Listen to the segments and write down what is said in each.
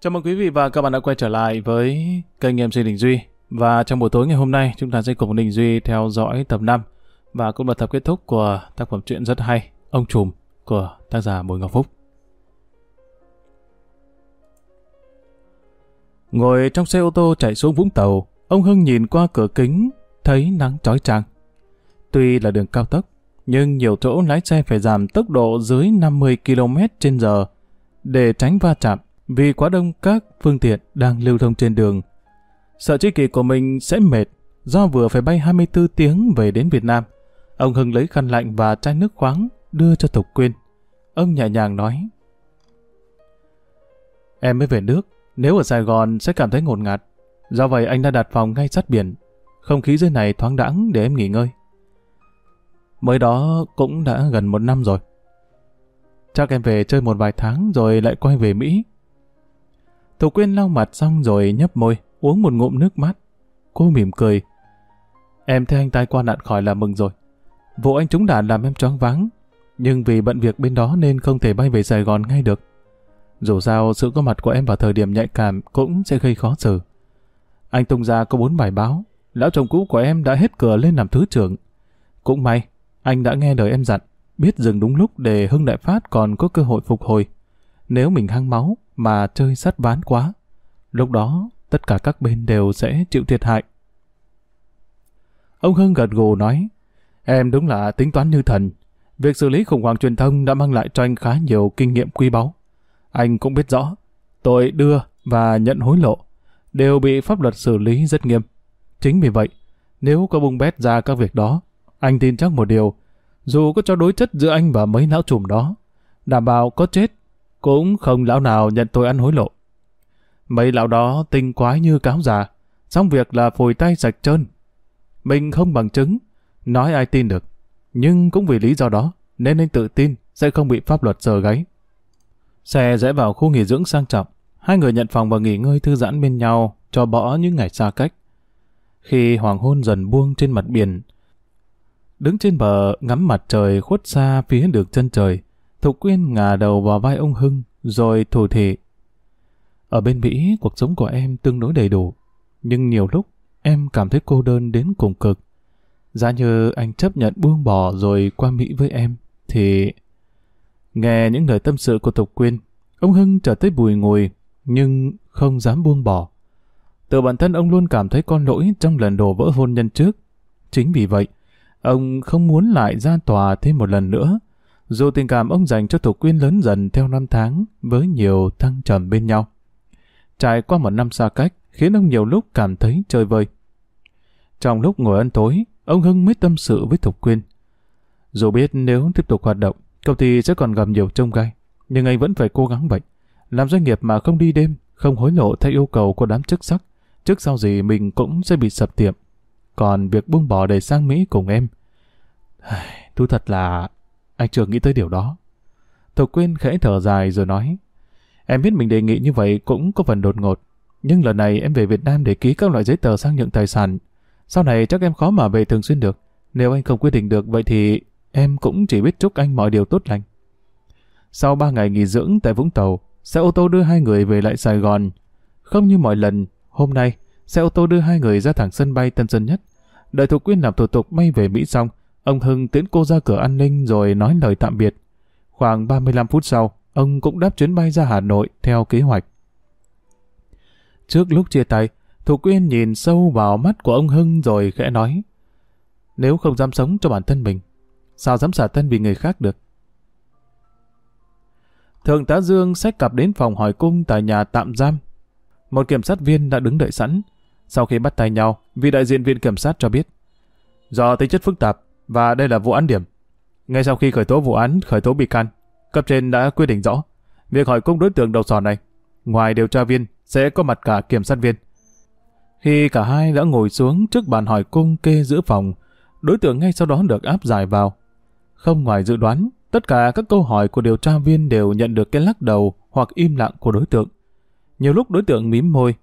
Chào mừng quý vị và các bạn đã quay trở lại với kênh MC Đình Duy. Và trong buổi tối ngày hôm nay, chúng ta sẽ cùng Đình Duy theo dõi tập 5 và cũng là tập kết thúc của tác phẩm truyện rất hay, Ông Trùm của tác giả Bùi Ngọc Phúc. Ngồi trong xe ô tô chạy xuống Vũng Tàu, ông Hưng nhìn qua cửa kính, thấy nắng chói chang. Tuy là đường cao tốc, nhưng nhiều chỗ lái xe phải giảm tốc độ dưới 50 km h để tránh va chạm vì quá đông các phương tiện đang lưu thông trên đường. Sợ chi kỳ của mình sẽ mệt do vừa phải bay 24 tiếng về đến Việt Nam. Ông Hưng lấy khăn lạnh và chai nước khoáng đưa cho Thục Quyên. Ông nhẹ nhàng nói Em mới về nước, nếu ở Sài Gòn sẽ cảm thấy ngột ngạt. Do vậy anh đã đặt phòng ngay sát biển. Không khí dưới này thoáng đãng để em nghỉ ngơi. Mới đó cũng đã gần một năm rồi. Chắc em về chơi một vài tháng rồi lại quay về Mỹ. Thủ Quyên lau mặt xong rồi nhấp môi, uống một ngụm nước mát. Cô mỉm cười. Em thấy anh tai qua nạn khỏi là mừng rồi. Vụ anh trúng đạn làm em choáng váng, nhưng vì bận việc bên đó nên không thể bay về Sài Gòn ngay được. Dù sao, sự có mặt của em vào thời điểm nhạy cảm cũng sẽ gây khó xử. Anh tung ra có bốn bài báo, lão chồng cũ của em đã hết cửa lên làm thứ trưởng. Cũng may, anh đã nghe lời em dặn, biết dừng đúng lúc để Hưng Đại Phát còn có cơ hội phục hồi. Nếu mình hăng máu mà chơi sắt ván quá, lúc đó tất cả các bên đều sẽ chịu thiệt hại. Ông Hưng gật gù nói, em đúng là tính toán như thần. Việc xử lý khủng hoảng truyền thông đã mang lại cho anh khá nhiều kinh nghiệm quý báu. Anh cũng biết rõ, tội đưa và nhận hối lộ đều bị pháp luật xử lý rất nghiêm. Chính vì vậy, nếu có bung bét ra các việc đó, anh tin chắc một điều, dù có cho đối chất giữa anh và mấy lão trùm đó, đảm bảo có chết, cũng không lão nào nhận tôi ăn hối lộ. Mấy lão đó tinh quái như cáo già, xong việc là phủi tay sạch trơn. Mình không bằng chứng, nói ai tin được. Nhưng cũng vì lý do đó, nên anh tự tin sẽ không bị pháp luật sờ gáy. Xe rẽ vào khu nghỉ dưỡng sang trọng, hai người nhận phòng và nghỉ ngơi thư giãn bên nhau cho bỏ những ngày xa cách. Khi hoàng hôn dần buông trên mặt biển, đứng trên bờ ngắm mặt trời khuất xa phía được chân trời, Thục Quyên ngả đầu vào vai ông Hưng, rồi thủ thị. Ở bên Mỹ, cuộc sống của em tương đối đầy đủ, nhưng nhiều lúc em cảm thấy cô đơn đến cùng cực. Giá như anh chấp nhận buông bỏ rồi qua Mỹ với em, thì... Nghe những lời tâm sự của Thục Quyên, ông Hưng trở tới bùi ngùi, nhưng không dám buông bỏ. Từ bản thân ông luôn cảm thấy con lỗi trong lần đổ vỡ hôn nhân trước. Chính vì vậy, ông không muốn lại ra tòa thêm một lần nữa, dù tình cảm ông dành cho Thục Quyên lớn dần theo năm tháng với nhiều thăng trầm bên nhau. Trải qua một năm xa cách khiến ông nhiều lúc cảm thấy chơi vơi. Trong lúc ngồi ăn tối, ông Hưng mới tâm sự với Thục Quyên. Dù biết nếu tiếp tục hoạt động, công ty sẽ còn gặp nhiều trông gai, nhưng anh vẫn phải cố gắng vậy. Làm doanh nghiệp mà không đi đêm, không hối lộ theo yêu cầu của đám chức sắc, trước sau gì mình cũng sẽ bị sập tiệm. Còn việc buông bỏ để sang Mỹ cùng em, thú thật là anh chưa nghĩ tới điều đó. Thục Quyên khẽ thở dài rồi nói, em biết mình đề nghị như vậy cũng có phần đột ngột, nhưng lần này em về Việt Nam để ký các loại giấy tờ sang nhận tài sản. Sau này chắc em khó mà về thường xuyên được. Nếu anh không quyết định được vậy thì em cũng chỉ biết chúc anh mọi điều tốt lành. Sau ba ngày nghỉ dưỡng tại Vũng Tàu, xe ô tô đưa hai người về lại Sài Gòn. Không như mọi lần, hôm nay, xe ô tô đưa hai người ra thẳng sân bay Tân Sơn Nhất. Đợi Thục Quyên làm thủ tục bay về Mỹ xong, Ông Hưng tiễn cô ra cửa an ninh rồi nói lời tạm biệt. Khoảng 35 phút sau, ông cũng đáp chuyến bay ra Hà Nội theo kế hoạch. Trước lúc chia tay, Thủ Quyên nhìn sâu vào mắt của ông Hưng rồi khẽ nói Nếu không dám sống cho bản thân mình, sao dám xả thân vì người khác được? Thượng tá Dương xách cặp đến phòng hỏi cung tại nhà tạm giam. Một kiểm sát viên đã đứng đợi sẵn. Sau khi bắt tay nhau, vị đại diện viện kiểm sát cho biết Do tính chất phức tạp, và đây là vụ án điểm. Ngay sau khi khởi tố vụ án, khởi tố bị can, cấp trên đã quyết định rõ việc hỏi cung đối tượng đầu sò này. Ngoài điều tra viên, sẽ có mặt cả kiểm sát viên. Khi cả hai đã ngồi xuống trước bàn hỏi cung kê giữa phòng, đối tượng ngay sau đó được áp giải vào. Không ngoài dự đoán, tất cả các câu hỏi của điều tra viên đều nhận được cái lắc đầu hoặc im lặng của đối tượng. Nhiều lúc đối tượng mím môi,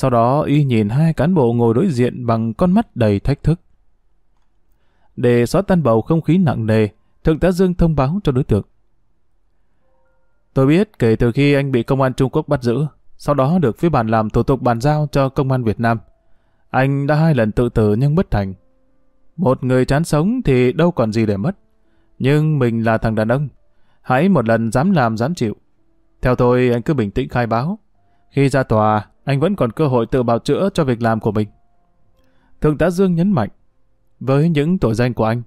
sau đó y nhìn hai cán bộ ngồi đối diện bằng con mắt đầy thách thức. Để xóa tan bầu không khí nặng nề, Thượng tá Dương thông báo cho đối tượng. Tôi biết kể từ khi anh bị công an Trung Quốc bắt giữ, sau đó được phía bản làm thủ tục bàn giao cho công an Việt Nam. Anh đã hai lần tự tử nhưng bất thành. Một người chán sống thì đâu còn gì để mất. Nhưng mình là thằng đàn ông. Hãy một lần dám làm dám chịu. Theo tôi, anh cứ bình tĩnh khai báo. Khi ra tòa, anh vẫn còn cơ hội tự bào chữa cho việc làm của mình. Thượng tá Dương nhấn mạnh, với những tội danh của anh,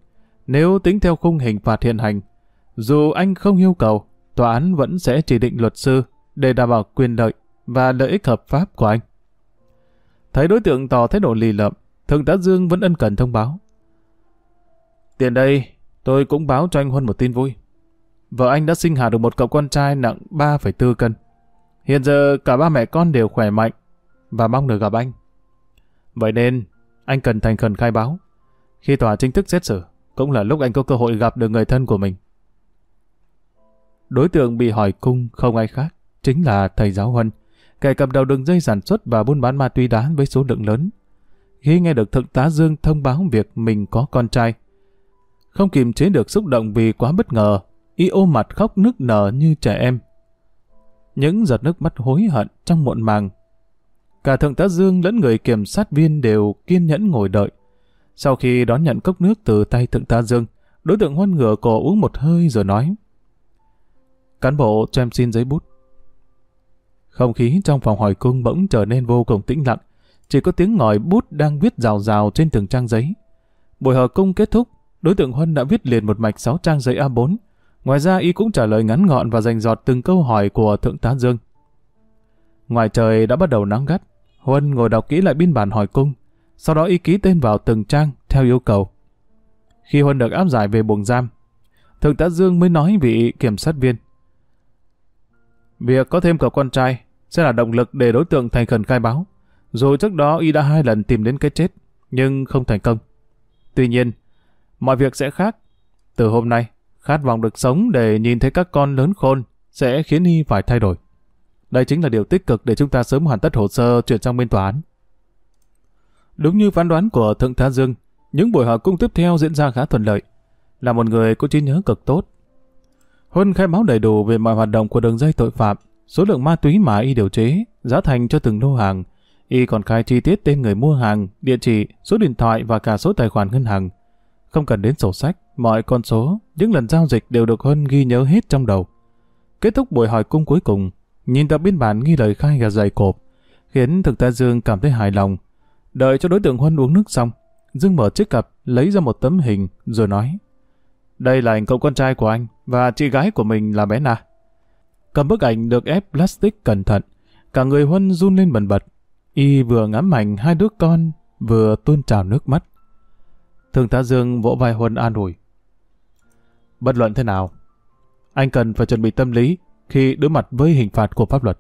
nếu tính theo khung hình phạt hiện hành, dù anh không yêu cầu, tòa án vẫn sẽ chỉ định luật sư để đảm bảo quyền lợi và lợi ích hợp pháp của anh. Thấy đối tượng tỏ thái độ lì lợm, Thượng tá Dương vẫn ân cần thông báo. Tiền đây, tôi cũng báo cho anh Huân một tin vui. Vợ anh đã sinh hạ được một cậu con trai nặng 3,4 cân. Hiện giờ cả ba mẹ con đều khỏe mạnh và mong được gặp anh. Vậy nên, anh cần thành khẩn khai báo. Khi tòa chính thức xét xử, cũng là lúc anh có cơ hội gặp được người thân của mình. Đối tượng bị hỏi cung không ai khác, chính là thầy giáo Huân, kẻ cầm đầu đường dây sản xuất và buôn bán ma túy đá với số lượng lớn. Khi nghe được thượng tá Dương thông báo việc mình có con trai, không kiềm chế được xúc động vì quá bất ngờ, y ôm mặt khóc nức nở như trẻ em. Những giọt nước mắt hối hận trong muộn màng. Cả thượng tá Dương lẫn người kiểm sát viên đều kiên nhẫn ngồi đợi. Sau khi đón nhận cốc nước từ tay thượng tá Dương, đối tượng hoan ngửa cổ uống một hơi rồi nói. Cán bộ cho em xin giấy bút. Không khí trong phòng hỏi cung bỗng trở nên vô cùng tĩnh lặng, chỉ có tiếng ngòi bút đang viết rào rào trên từng trang giấy. Buổi hỏi cung kết thúc, đối tượng Huân đã viết liền một mạch 6 trang giấy A4. Ngoài ra y cũng trả lời ngắn gọn và dành dọt từng câu hỏi của Thượng tá Dương. Ngoài trời đã bắt đầu nắng gắt, Huân ngồi đọc kỹ lại biên bản hỏi cung, sau đó y ký tên vào từng trang theo yêu cầu. Khi Huân được áp giải về buồng giam, Thượng tá Dương mới nói vị kiểm sát viên. Việc có thêm cậu con trai sẽ là động lực để đối tượng thành khẩn khai báo. Dù trước đó y đã hai lần tìm đến cái chết, nhưng không thành công. Tuy nhiên, mọi việc sẽ khác. Từ hôm nay, khát vọng được sống để nhìn thấy các con lớn khôn sẽ khiến y phải thay đổi. Đây chính là điều tích cực để chúng ta sớm hoàn tất hồ sơ chuyển sang bên tòa án. Đúng như phán đoán của Thượng tá Dương, những buổi họp cung tiếp theo diễn ra khá thuận lợi. Là một người có trí nhớ cực tốt. Huân khai báo đầy đủ về mọi hoạt động của đường dây tội phạm, số lượng ma túy mà y điều chế, giá thành cho từng lô hàng. Y còn khai chi tiết tên người mua hàng, địa chỉ, số điện thoại và cả số tài khoản ngân hàng. Không cần đến sổ sách, mọi con số, những lần giao dịch đều được Huân ghi nhớ hết trong đầu. Kết thúc buổi hỏi cung cuối cùng, nhìn tập biên bản ghi lời khai gà dày cộp, khiến thực tá Dương cảm thấy hài lòng. Đợi cho đối tượng Huân uống nước xong, Dương mở chiếc cặp, lấy ra một tấm hình, rồi nói. Đây là ảnh cậu con trai của anh, và chị gái của mình là bé Na. Cầm bức ảnh được ép plastic cẩn thận, cả người Huân run lên bần bật. Y vừa ngắm ảnh hai đứa con, vừa tuôn trào nước mắt. Thường tá Dương vỗ vai Huân an ủi. Bất luận thế nào, anh cần phải chuẩn bị tâm lý khi đối mặt với hình phạt của pháp luật.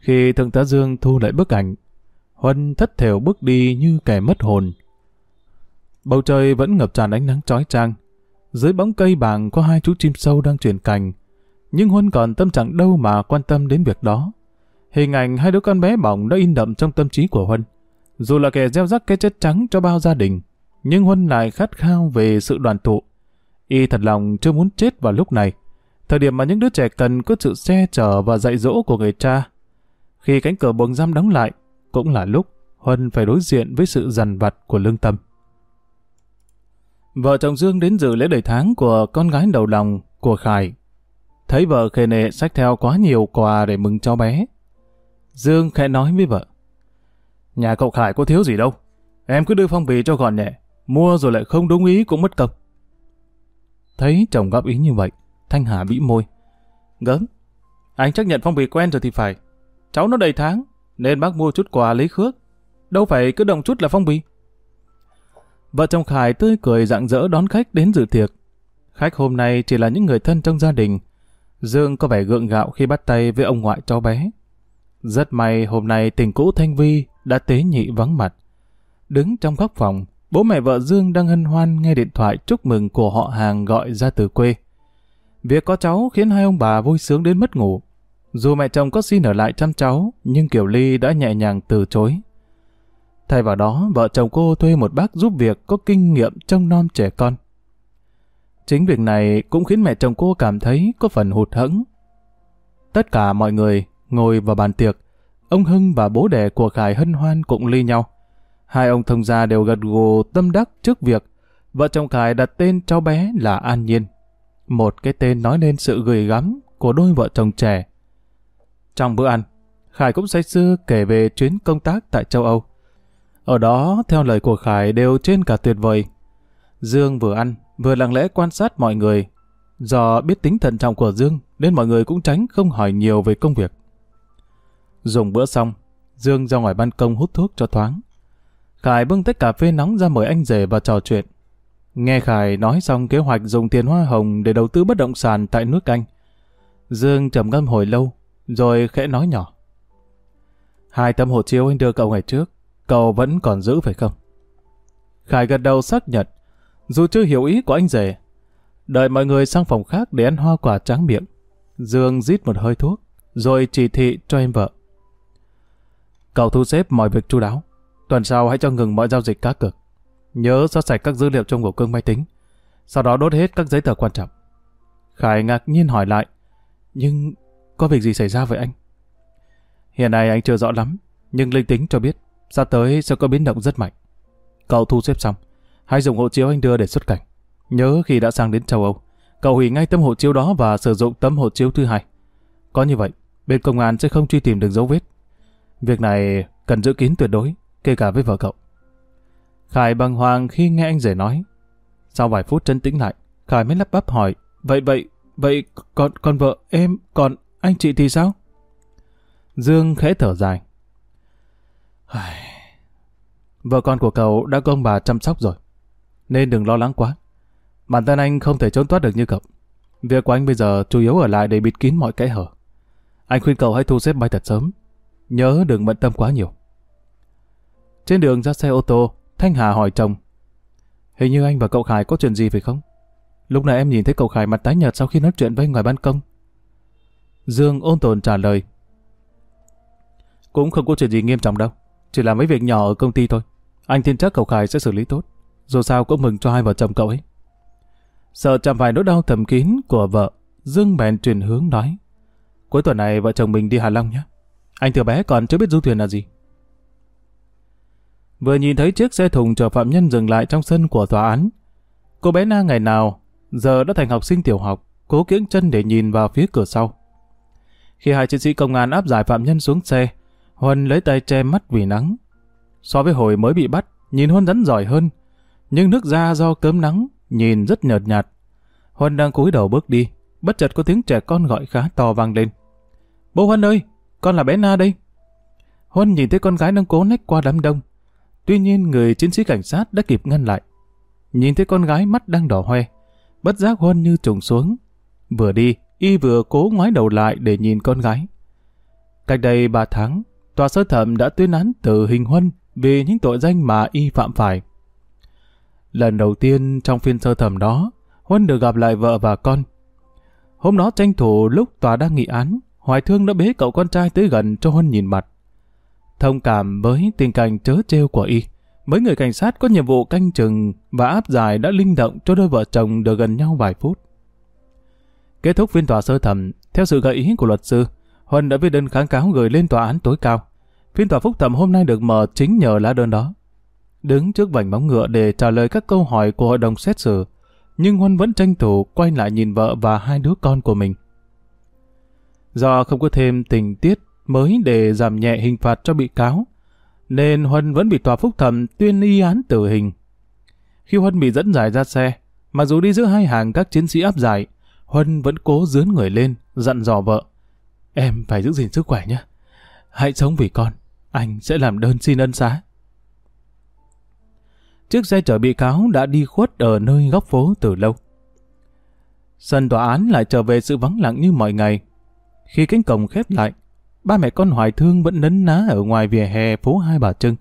Khi Thượng tá Dương thu lại bức ảnh, Huân thất thểu bước đi như kẻ mất hồn. Bầu trời vẫn ngập tràn ánh nắng chói chang. Dưới bóng cây bàng có hai chú chim sâu đang chuyển cành. Nhưng Huân còn tâm trạng đâu mà quan tâm đến việc đó. Hình ảnh hai đứa con bé bỏng đã in đậm trong tâm trí của Huân. Dù là kẻ gieo rắc cái chết trắng cho bao gia đình, nhưng Huân lại khát khao về sự đoàn tụ. Y thật lòng chưa muốn chết vào lúc này, thời điểm mà những đứa trẻ cần có sự che chở và dạy dỗ của người cha. Khi cánh cửa buồng giam đóng lại, cũng là lúc Huân phải đối diện với sự dằn vặt của lương tâm. Vợ chồng Dương đến dự lễ đầy tháng của con gái đầu lòng của Khải. Thấy vợ khề nệ sách theo quá nhiều quà để mừng cho bé. Dương khẽ nói với vợ. Nhà cậu Khải có thiếu gì đâu. Em cứ đưa phong bì cho gọn nhẹ. Mua rồi lại không đúng ý cũng mất công. Thấy chồng góp ý như vậy, Thanh Hà bĩ môi. Gớm, anh chắc nhận phong bì quen rồi thì phải. Cháu nó đầy tháng, nên bác mua chút quà lấy khước. Đâu phải cứ đồng chút là phong bì. Vợ chồng Khải tươi cười rạng rỡ đón khách đến dự tiệc. Khách hôm nay chỉ là những người thân trong gia đình. Dương có vẻ gượng gạo khi bắt tay với ông ngoại cháu bé. Rất may hôm nay tình cũ Thanh Vi đã tế nhị vắng mặt. Đứng trong góc phòng, bố mẹ vợ Dương đang hân hoan nghe điện thoại chúc mừng của họ hàng gọi ra từ quê. Việc có cháu khiến hai ông bà vui sướng đến mất ngủ. Dù mẹ chồng có xin ở lại chăm cháu, nhưng Kiều Ly đã nhẹ nhàng từ chối. Thay vào đó, vợ chồng cô thuê một bác giúp việc có kinh nghiệm trông non trẻ con. Chính việc này cũng khiến mẹ chồng cô cảm thấy có phần hụt hẫng. Tất cả mọi người, ngồi vào bàn tiệc. Ông Hưng và bố đẻ của Khải hân hoan cũng ly nhau. Hai ông thông gia đều gật gù tâm đắc trước việc vợ chồng Khải đặt tên cháu bé là An Nhiên. Một cái tên nói lên sự gửi gắm của đôi vợ chồng trẻ. Trong bữa ăn, Khải cũng say sưa kể về chuyến công tác tại châu Âu. Ở đó, theo lời của Khải đều trên cả tuyệt vời. Dương vừa ăn, vừa lặng lẽ quan sát mọi người. Do biết tính thận trọng của Dương, nên mọi người cũng tránh không hỏi nhiều về công việc. Dùng bữa xong, Dương ra ngoài ban công hút thuốc cho thoáng. Khải bưng tách cà phê nóng ra mời anh rể và trò chuyện. Nghe Khải nói xong kế hoạch dùng tiền hoa hồng để đầu tư bất động sản tại nước Anh. Dương trầm ngâm hồi lâu, rồi khẽ nói nhỏ. Hai tấm hộ chiếu anh đưa cậu ngày trước, cậu vẫn còn giữ phải không? Khải gật đầu xác nhận, dù chưa hiểu ý của anh rể. Đợi mọi người sang phòng khác để ăn hoa quả tráng miệng. Dương rít một hơi thuốc, rồi chỉ thị cho em vợ. Cậu thu xếp mọi việc chu đáo. Tuần sau hãy cho ngừng mọi giao dịch cá cược. Nhớ xóa sạch các dữ liệu trong ổ cương máy tính. Sau đó đốt hết các giấy tờ quan trọng. Khải ngạc nhiên hỏi lại. Nhưng có việc gì xảy ra với anh? Hiện nay anh chưa rõ lắm, nhưng linh tính cho biết sắp tới sẽ có biến động rất mạnh. Cậu thu xếp xong, hãy dùng hộ chiếu anh đưa để xuất cảnh. Nhớ khi đã sang đến châu Âu, cậu hủy ngay tấm hộ chiếu đó và sử dụng tấm hộ chiếu thứ hai. Có như vậy, bên công an sẽ không truy tìm được dấu vết. Việc này cần giữ kín tuyệt đối, kể cả với vợ cậu. Khải băng hoàng khi nghe anh rể nói. Sau vài phút chân tĩnh lại, Khải mới lắp bắp hỏi, vậy vậy, vậy còn, còn vợ em, còn anh chị thì sao? Dương khẽ thở dài. Vợ con của cậu đã công bà chăm sóc rồi, nên đừng lo lắng quá. Bản thân anh không thể trốn thoát được như cậu. Việc của anh bây giờ chủ yếu ở lại để bịt kín mọi kẽ hở. Anh khuyên cậu hãy thu xếp bay thật sớm. Nhớ đừng bận tâm quá nhiều. Trên đường ra xe ô tô, Thanh Hà hỏi chồng. Hình như anh và cậu Khải có chuyện gì phải không? Lúc này em nhìn thấy cậu Khải mặt tái nhợt sau khi nói chuyện với anh ngoài ban công. Dương ôn tồn trả lời. Cũng không có chuyện gì nghiêm trọng đâu. Chỉ là mấy việc nhỏ ở công ty thôi. Anh tin chắc cậu Khải sẽ xử lý tốt. Dù sao cũng mừng cho hai vợ chồng cậu ấy. Sợ chạm phải nỗi đau thầm kín của vợ, Dương bèn chuyển hướng nói. Cuối tuần này vợ chồng mình đi Hà Long nhé. Anh thừa bé còn chưa biết du thuyền là gì. Vừa nhìn thấy chiếc xe thùng chở phạm nhân dừng lại trong sân của tòa án. Cô bé Na ngày nào, giờ đã thành học sinh tiểu học, cố kiễng chân để nhìn vào phía cửa sau. Khi hai chiến sĩ công an áp giải phạm nhân xuống xe, Huân lấy tay che mắt vì nắng. So với hồi mới bị bắt, nhìn Huân rắn giỏi hơn. Nhưng nước da do cớm nắng, nhìn rất nhợt nhạt. Huân đang cúi đầu bước đi, bất chợt có tiếng trẻ con gọi khá to vang lên. Bố Huân ơi, con là bé Na đây. Huân nhìn thấy con gái đang cố nách qua đám đông. Tuy nhiên người chiến sĩ cảnh sát đã kịp ngăn lại. Nhìn thấy con gái mắt đang đỏ hoe, bất giác Huân như trùng xuống. Vừa đi, y vừa cố ngoái đầu lại để nhìn con gái. Cách đây ba tháng, tòa sơ thẩm đã tuyên án tử hình Huân vì những tội danh mà y phạm phải. Lần đầu tiên trong phiên sơ thẩm đó, Huân được gặp lại vợ và con. Hôm đó tranh thủ lúc tòa đang nghị án, Hoài Thương đã bế cậu con trai tới gần cho Huân nhìn mặt. Thông cảm với tình cảnh chớ trêu của y, mấy người cảnh sát có nhiệm vụ canh chừng và áp giải đã linh động cho đôi vợ chồng được gần nhau vài phút. Kết thúc phiên tòa sơ thẩm, theo sự gợi ý của luật sư, Huân đã viết đơn kháng cáo gửi lên tòa án tối cao. Phiên tòa phúc thẩm hôm nay được mở chính nhờ lá đơn đó. Đứng trước vành móng ngựa để trả lời các câu hỏi của hội đồng xét xử, nhưng Huân vẫn tranh thủ quay lại nhìn vợ và hai đứa con của mình. Do không có thêm tình tiết mới để giảm nhẹ hình phạt cho bị cáo, nên Huân vẫn bị tòa phúc thẩm tuyên y án tử hình. Khi Huân bị dẫn giải ra xe, mặc dù đi giữa hai hàng các chiến sĩ áp giải, Huân vẫn cố dướn người lên, dặn dò vợ. Em phải giữ gìn sức khỏe nhé. Hãy sống vì con, anh sẽ làm đơn xin ân xá. Chiếc xe chở bị cáo đã đi khuất ở nơi góc phố từ lâu. Sân tòa án lại trở về sự vắng lặng như mọi ngày. Khi cánh cổng khép lại, ba mẹ con Hoài Thương vẫn nấn ná ở ngoài vỉa hè phố Hai Bà Trưng.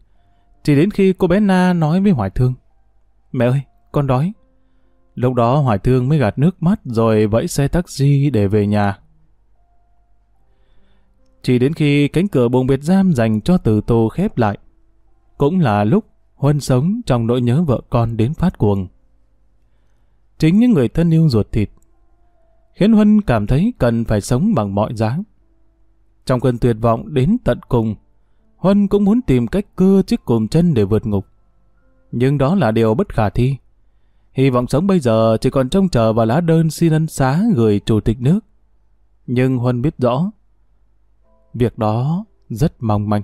Chỉ đến khi cô bé Na nói với Hoài Thương, Mẹ ơi, con đói. Lúc đó Hoài Thương mới gạt nước mắt rồi vẫy xe taxi để về nhà. Chỉ đến khi cánh cửa buồng biệt giam dành cho từ tù khép lại, cũng là lúc Huân sống trong nỗi nhớ vợ con đến phát cuồng. Chính những người thân yêu ruột thịt khiến Huân cảm thấy cần phải sống bằng mọi giá. Trong cơn tuyệt vọng đến tận cùng, Huân cũng muốn tìm cách cưa chiếc cùm chân để vượt ngục. Nhưng đó là điều bất khả thi. Hy vọng sống bây giờ chỉ còn trông chờ vào lá đơn xin ân xá gửi chủ tịch nước. Nhưng Huân biết rõ, việc đó rất mong manh.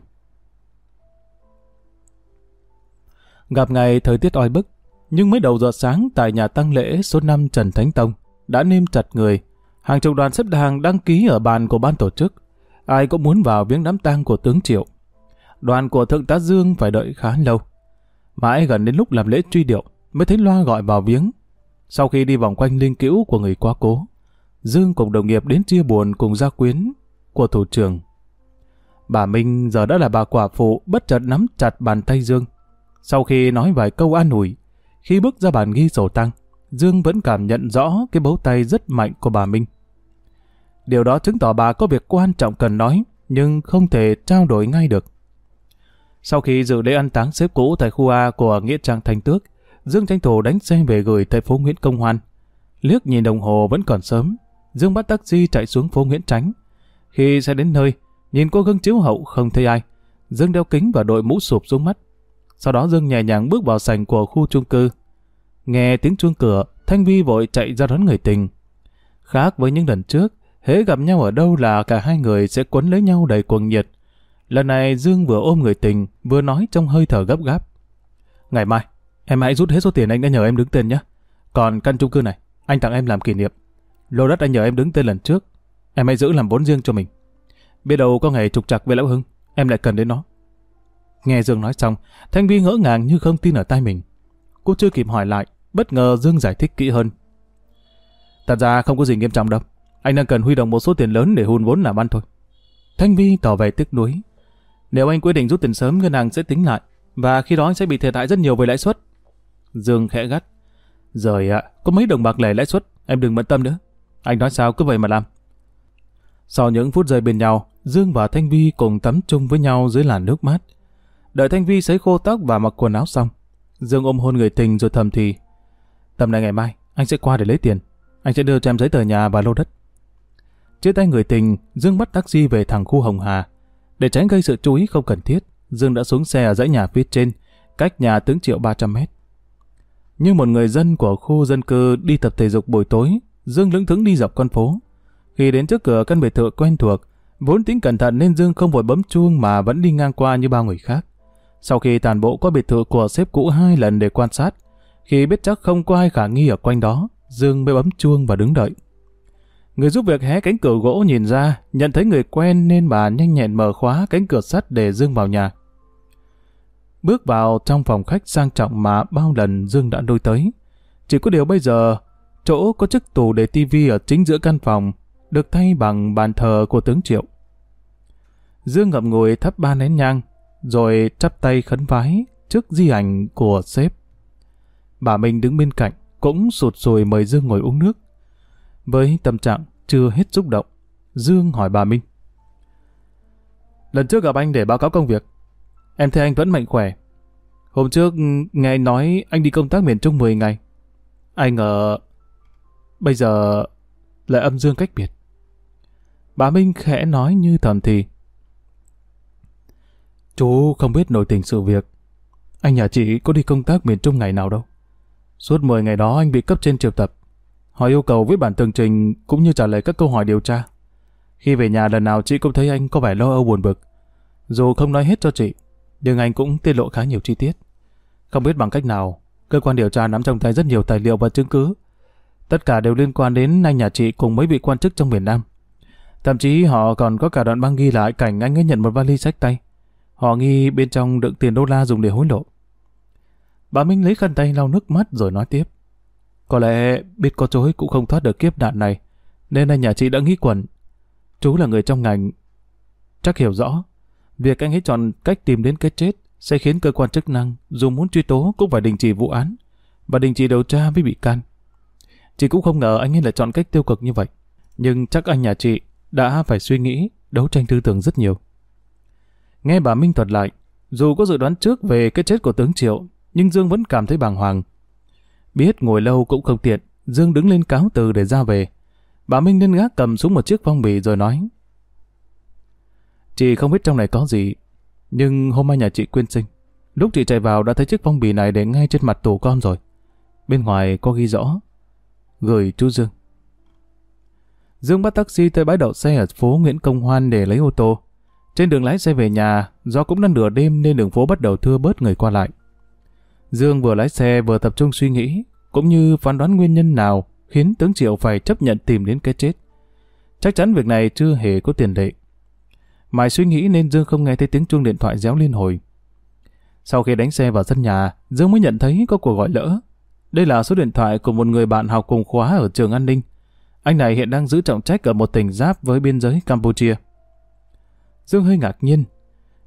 Gặp ngày thời tiết oi bức, nhưng mới đầu giờ sáng tại nhà tăng lễ số 5 Trần Thánh Tông đã nêm chặt người. Hàng chục đoàn xếp hàng đăng ký ở bàn của ban tổ chức. Ai cũng muốn vào viếng đám tang của tướng Triệu. Đoàn của Thượng tá Dương phải đợi khá lâu. Mãi gần đến lúc làm lễ truy điệu mới thấy loa gọi vào viếng. Sau khi đi vòng quanh linh cữu của người quá cố, Dương cùng đồng nghiệp đến chia buồn cùng gia quyến của thủ trưởng. Bà Minh giờ đã là bà quả phụ bất chợt nắm chặt bàn tay Dương. Sau khi nói vài câu an ủi, khi bước ra bàn ghi sổ tăng, Dương vẫn cảm nhận rõ cái bấu tay rất mạnh của bà Minh. Điều đó chứng tỏ bà có việc quan trọng cần nói, nhưng không thể trao đổi ngay được. Sau khi dự lễ ăn táng xếp cũ tại khu A của Nghĩa Trang Thanh Tước, Dương tranh thủ đánh xe về gửi tại phố Nguyễn Công Hoan. Liếc nhìn đồng hồ vẫn còn sớm, Dương bắt taxi chạy xuống phố Nguyễn Tránh. Khi xe đến nơi, nhìn cô gương chiếu hậu không thấy ai. Dương đeo kính và đội mũ sụp xuống mắt. Sau đó Dương nhẹ nhàng bước vào sảnh của khu chung cư. Nghe tiếng chuông cửa, Thanh Vi vội chạy ra đón người tình. Khác với những lần trước, hễ gặp nhau ở đâu là cả hai người sẽ quấn lấy nhau đầy cuồng nhiệt. Lần này Dương vừa ôm người tình, vừa nói trong hơi thở gấp gáp. Ngày mai, em hãy rút hết số tiền anh đã nhờ em đứng tên nhé. Còn căn chung cư này, anh tặng em làm kỷ niệm. Lô đất anh nhờ em đứng tên lần trước, em hãy giữ làm vốn riêng cho mình. Biết đâu có ngày trục trặc với Lão Hưng, em lại cần đến nó. Nghe Dương nói xong, Thanh Vi ngỡ ngàng như không tin ở tai mình. Cô chưa kịp hỏi lại, bất ngờ Dương giải thích kỹ hơn. Thật ra không có gì nghiêm trọng đâu. Anh đang cần huy động một số tiền lớn để hùn vốn làm ăn thôi. Thanh Vi tỏ vẻ tiếc nuối. Nếu anh quyết định rút tiền sớm, ngân hàng sẽ tính lại, và khi đó anh sẽ bị thiệt hại rất nhiều về lãi suất. Dương khẽ gắt. Rồi ạ, có mấy đồng bạc lẻ lãi suất, em đừng bận tâm nữa. Anh nói sao cứ vậy mà làm. Sau những phút giây bên nhau, Dương và Thanh Vi cùng tắm chung với nhau dưới làn nước mát. Đợi Thanh Vi sấy khô tóc và mặc quần áo xong, Dương ôm hôn người tình rồi thầm thì Tầm này ngày mai, anh sẽ qua để lấy tiền. Anh sẽ đưa cho em giấy tờ nhà và lô đất. Chia tay người tình, Dương bắt taxi về thẳng khu Hồng Hà. Để tránh gây sự chú ý không cần thiết, Dương đã xuống xe ở dãy nhà phía trên, cách nhà tướng triệu 300 mét. Như một người dân của khu dân cư đi tập thể dục buổi tối, Dương lững thững đi dọc con phố. Khi đến trước cửa căn biệt thự quen thuộc, vốn tính cẩn thận nên Dương không vội bấm chuông mà vẫn đi ngang qua như bao người khác. Sau khi tàn bộ qua biệt thự của sếp cũ hai lần để quan sát, khi biết chắc không có ai khả nghi ở quanh đó, Dương mới bấm chuông và đứng đợi. Người giúp việc hé cánh cửa gỗ nhìn ra, nhận thấy người quen nên bà nhanh nhẹn mở khóa cánh cửa sắt để Dương vào nhà. Bước vào trong phòng khách sang trọng mà bao lần Dương đã đôi tới. Chỉ có điều bây giờ, chỗ có chiếc tủ để tivi ở chính giữa căn phòng, được thay bằng bàn thờ của tướng Triệu. Dương ngậm ngùi thắp ba nén nhang, rồi chắp tay khấn vái trước di ảnh của sếp. Bà Minh đứng bên cạnh, cũng sụt sùi mời Dương ngồi uống nước. Với tâm trạng chưa hết xúc động, Dương hỏi bà Minh. Lần trước gặp anh để báo cáo công việc, em thấy anh vẫn mạnh khỏe. Hôm trước nghe anh nói anh đi công tác miền Trung 10 ngày. Anh ngờ bây giờ lại âm dương cách biệt. Bà Minh khẽ nói như thầm thì. Chú không biết nội tình sự việc. Anh nhà chị có đi công tác miền Trung ngày nào đâu. Suốt 10 ngày đó anh bị cấp trên triệu tập. Họ yêu cầu viết bản tường trình cũng như trả lời các câu hỏi điều tra. Khi về nhà lần nào chị cũng thấy anh có vẻ lo âu buồn bực. Dù không nói hết cho chị, nhưng anh cũng tiết lộ khá nhiều chi tiết. Không biết bằng cách nào, cơ quan điều tra nắm trong tay rất nhiều tài liệu và chứng cứ. Tất cả đều liên quan đến anh nhà chị cùng mấy vị quan chức trong miền Nam. Thậm chí họ còn có cả đoạn băng ghi lại cảnh anh ấy nhận một vali sách tay. Họ nghi bên trong đựng tiền đô la dùng để hối lộ. Bà Minh lấy khăn tay lau nước mắt rồi nói tiếp. Có lẽ biết có chối cũng không thoát được kiếp nạn này, nên anh nhà chị đã nghĩ quẩn. Chú là người trong ngành, chắc hiểu rõ. Việc anh ấy chọn cách tìm đến cái chết sẽ khiến cơ quan chức năng dù muốn truy tố cũng phải đình chỉ vụ án và đình chỉ điều tra với bị can. Chị cũng không ngờ anh ấy lại chọn cách tiêu cực như vậy. Nhưng chắc anh nhà chị đã phải suy nghĩ, đấu tranh tư tưởng rất nhiều. Nghe bà Minh thuật lại, dù có dự đoán trước về cái chết của tướng Triệu, nhưng Dương vẫn cảm thấy bàng hoàng. Biết ngồi lâu cũng không tiện, Dương đứng lên cáo từ để ra về. Bà Minh lên gác cầm xuống một chiếc phong bì rồi nói. Chị không biết trong này có gì, nhưng hôm nay nhà chị quyên sinh. Lúc chị chạy vào đã thấy chiếc phong bì này để ngay trên mặt tủ con rồi. Bên ngoài có ghi rõ. Gửi chú Dương. Dương bắt taxi tới bãi đậu xe ở phố Nguyễn Công Hoan để lấy ô tô. Trên đường lái xe về nhà, do cũng đang nửa đêm nên đường phố bắt đầu thưa bớt người qua lại. Dương vừa lái xe vừa tập trung suy nghĩ, cũng như phán đoán nguyên nhân nào khiến tướng Triệu phải chấp nhận tìm đến cái chết. Chắc chắn việc này chưa hề có tiền lệ. Mãi suy nghĩ nên Dương không nghe thấy tiếng chuông điện thoại réo liên hồi. Sau khi đánh xe vào sân nhà, Dương mới nhận thấy có cuộc gọi lỡ. Đây là số điện thoại của một người bạn học cùng khóa ở trường an ninh. Anh này hiện đang giữ trọng trách ở một tỉnh giáp với biên giới Campuchia. Dương hơi ngạc nhiên,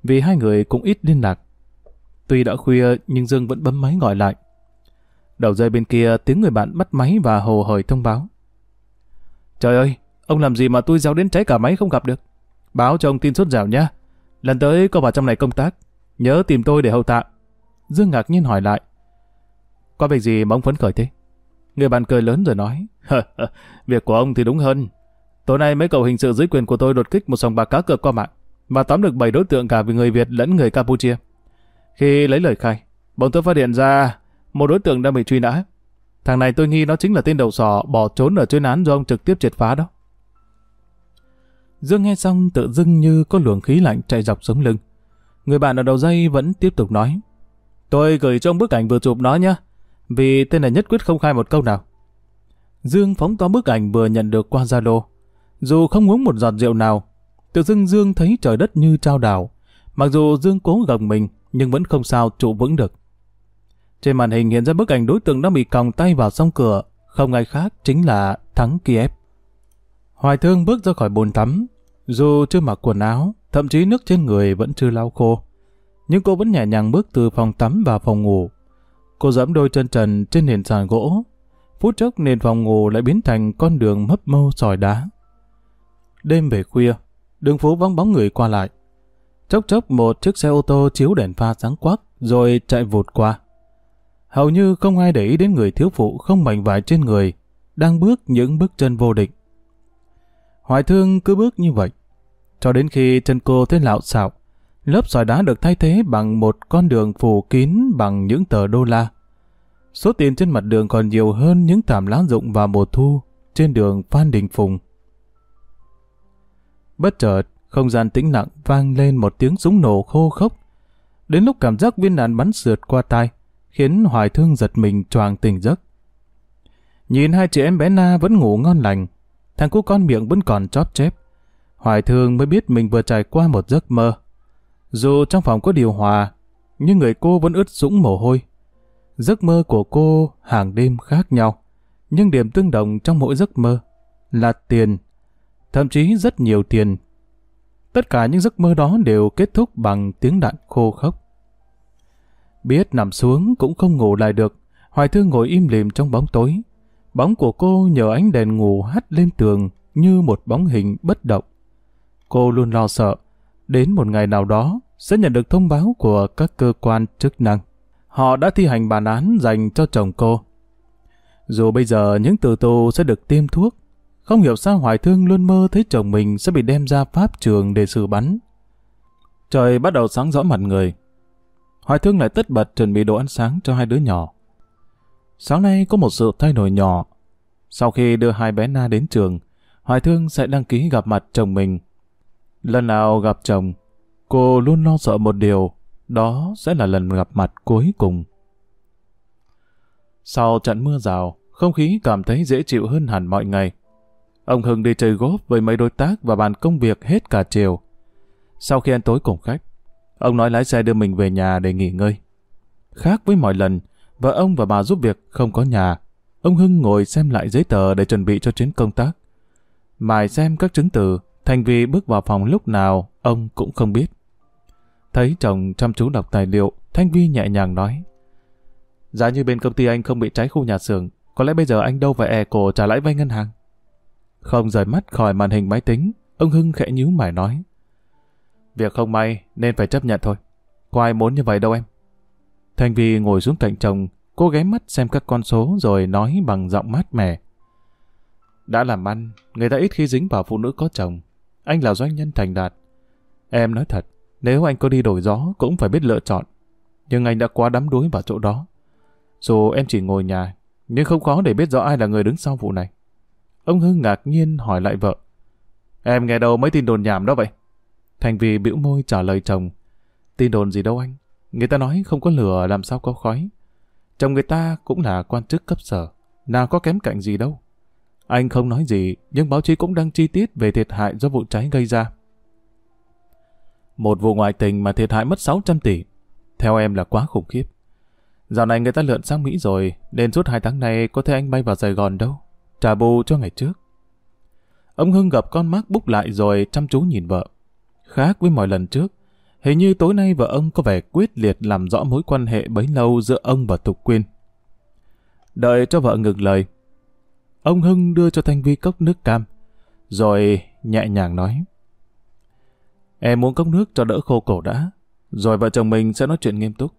vì hai người cũng ít liên lạc. Tuy đã khuya nhưng Dương vẫn bấm máy gọi lại. Đầu dây bên kia tiếng người bạn bắt máy và hồ hởi thông báo. Trời ơi, ông làm gì mà tôi giáo đến cháy cả máy không gặp được. Báo cho ông tin sốt dẻo nhá. Lần tới có vào trong này công tác, nhớ tìm tôi để hậu tạ. Dương ngạc nhiên hỏi lại. Có việc gì mà ông phấn khởi thế? Người bạn cười lớn rồi nói. Việc của ông thì đúng hơn. Tối nay mấy cậu hình sự dưới quyền của tôi đột kích một sòng bạc cá cược qua mạng và tóm được 7 đối tượng cả vì người Việt lẫn người Campuchia. Khi lấy lời khai, bọn tôi phát hiện ra một đối tượng đang bị truy nã. Thằng này tôi nghi nó chính là tên đầu sò bỏ trốn ở chuyên án do ông trực tiếp triệt phá đó. Dương nghe xong tự dưng như có luồng khí lạnh chạy dọc sống lưng. Người bạn ở đầu dây vẫn tiếp tục nói. Tôi gửi cho ông bức ảnh vừa chụp nó nhé, vì tên này nhất quyết không khai một câu nào. Dương phóng to bức ảnh vừa nhận được qua Zalo. Dù không uống một giọt rượu nào, tự dưng Dương thấy trời đất như trao đảo. Mặc dù Dương cố gồng mình, nhưng vẫn không sao trụ vững được. Trên màn hình hiện ra bức ảnh đối tượng đang bị còng tay vào song cửa, không ai khác chính là Thắng Kiev. Hoài Thương bước ra khỏi bồn tắm, dù chưa mặc quần áo, thậm chí nước trên người vẫn chưa lau khô. Nhưng cô vẫn nhẹ nhàng bước từ phòng tắm vào phòng ngủ. Cô dẫm đôi chân trần trên nền sàn gỗ. Phút chốc nền phòng ngủ lại biến thành con đường mấp mâu sỏi đá. Đêm về khuya, đường phố vắng bóng người qua lại. Chốc chốc một chiếc xe ô tô chiếu đèn pha sáng quắc rồi chạy vụt qua. Hầu như không ai để ý đến người thiếu phụ không mảnh vải trên người, đang bước những bước chân vô định. Hoài thương cứ bước như vậy, cho đến khi chân cô thấy lạo xạo, lớp sỏi đá được thay thế bằng một con đường phủ kín bằng những tờ đô la. Số tiền trên mặt đường còn nhiều hơn những thảm lá rụng vào mùa thu trên đường Phan Đình Phùng. Bất chợt, không gian tĩnh lặng vang lên một tiếng súng nổ khô khốc. Đến lúc cảm giác viên đạn bắn sượt qua tai, khiến Hoài Thương giật mình choàng tỉnh giấc. Nhìn hai chị em bé Na vẫn ngủ ngon lành, thằng cu con miệng vẫn còn chóp chép. Hoài Thương mới biết mình vừa trải qua một giấc mơ. Dù trong phòng có điều hòa, nhưng người cô vẫn ướt sũng mồ hôi. Giấc mơ của cô hàng đêm khác nhau, nhưng điểm tương đồng trong mỗi giấc mơ là tiền, thậm chí rất nhiều tiền. Tất cả những giấc mơ đó đều kết thúc bằng tiếng đạn khô khốc. Biết nằm xuống cũng không ngủ lại được, Hoài Thương ngồi im lìm trong bóng tối. Bóng của cô nhờ ánh đèn ngủ hắt lên tường như một bóng hình bất động. Cô luôn lo sợ, đến một ngày nào đó sẽ nhận được thông báo của các cơ quan chức năng. Họ đã thi hành bản án dành cho chồng cô. Dù bây giờ những từ tù sẽ được tiêm thuốc, không hiểu sao Hoài Thương luôn mơ thấy chồng mình sẽ bị đem ra pháp trường để xử bắn. Trời bắt đầu sáng rõ mặt người. Hoài Thương lại tất bật chuẩn bị đồ ăn sáng cho hai đứa nhỏ. Sáng nay có một sự thay đổi nhỏ. Sau khi đưa hai bé Na đến trường, Hoài Thương sẽ đăng ký gặp mặt chồng mình. Lần nào gặp chồng, cô luôn lo sợ một điều, đó sẽ là lần gặp mặt cuối cùng. Sau trận mưa rào, không khí cảm thấy dễ chịu hơn hẳn mọi ngày. Ông Hưng đi chơi golf với mấy đối tác và bàn công việc hết cả chiều. Sau khi ăn tối cùng khách, ông nói lái xe đưa mình về nhà để nghỉ ngơi. Khác với mọi lần, vợ ông và bà giúp việc không có nhà. Ông Hưng ngồi xem lại giấy tờ để chuẩn bị cho chuyến công tác. Mài xem các chứng từ, thành vì bước vào phòng lúc nào, ông cũng không biết. Thấy chồng chăm chú đọc tài liệu, Thanh Vi nhẹ nhàng nói. Giá như bên công ty anh không bị cháy khu nhà xưởng, có lẽ bây giờ anh đâu phải e cổ trả lãi vay ngân hàng. Không rời mắt khỏi màn hình máy tính, ông Hưng khẽ nhíu mày nói. Việc không may nên phải chấp nhận thôi. Có ai muốn như vậy đâu em. Thanh Vi ngồi xuống cạnh chồng, cô ghé mắt xem các con số rồi nói bằng giọng mát mẻ. Đã làm ăn, người ta ít khi dính vào phụ nữ có chồng. Anh là doanh nhân thành đạt. Em nói thật, nếu anh có đi đổi gió cũng phải biết lựa chọn. Nhưng anh đã quá đắm đuối vào chỗ đó. Dù em chỉ ngồi nhà, nhưng không khó để biết rõ ai là người đứng sau vụ này. Ông Hưng ngạc nhiên hỏi lại vợ. Em nghe đâu mấy tin đồn nhảm đó vậy? Thành vì bĩu môi trả lời chồng. Tin đồn gì đâu anh. Người ta nói không có lửa làm sao có khói. Chồng người ta cũng là quan chức cấp sở. Nào có kém cạnh gì đâu. Anh không nói gì, nhưng báo chí cũng đăng chi tiết về thiệt hại do vụ cháy gây ra. Một vụ ngoại tình mà thiệt hại mất 600 tỷ. Theo em là quá khủng khiếp. Dạo này người ta lượn sang Mỹ rồi, nên suốt hai tháng này có thể anh bay vào Sài Gòn đâu. Trả bù cho ngày trước. Ông Hưng gặp con mắt búc lại rồi chăm chú nhìn vợ. Khác với mọi lần trước, hình như tối nay vợ ông có vẻ quyết liệt làm rõ mối quan hệ bấy lâu giữa ông và Thục Quyên. Đợi cho vợ ngừng lời, ông Hưng đưa cho Thanh Vi cốc nước cam, rồi nhẹ nhàng nói. Em muốn cốc nước cho đỡ khô cổ đã, rồi vợ chồng mình sẽ nói chuyện nghiêm túc.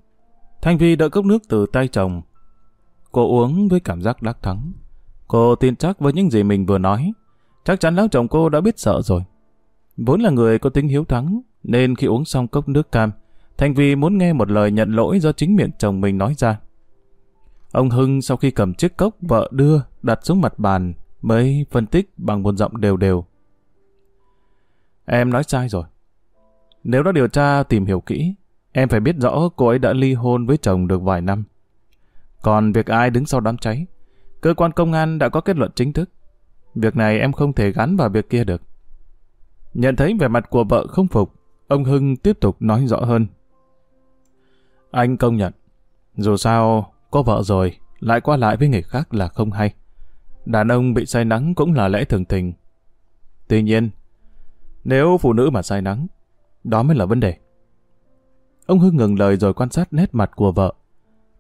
Thanh Vi đợi cốc nước từ tay chồng. Cô uống với cảm giác đắc thắng. Cô tin chắc với những gì mình vừa nói. Chắc chắn lão chồng cô đã biết sợ rồi. Vốn là người có tính hiếu thắng, nên khi uống xong cốc nước cam, Thanh Vi muốn nghe một lời nhận lỗi do chính miệng chồng mình nói ra. Ông Hưng sau khi cầm chiếc cốc vợ đưa đặt xuống mặt bàn mới phân tích bằng một giọng đều đều. Em nói sai rồi. Nếu đã điều tra tìm hiểu kỹ, em phải biết rõ cô ấy đã ly hôn với chồng được vài năm. Còn việc ai đứng sau đám cháy, cơ quan công an đã có kết luận chính thức. Việc này em không thể gắn vào việc kia được. Nhận thấy vẻ mặt của vợ không phục, ông Hưng tiếp tục nói rõ hơn. Anh công nhận, dù sao có vợ rồi, lại qua lại với người khác là không hay. Đàn ông bị say nắng cũng là lẽ thường tình. Tuy nhiên, nếu phụ nữ mà say nắng, đó mới là vấn đề. Ông Hưng ngừng lời rồi quan sát nét mặt của vợ.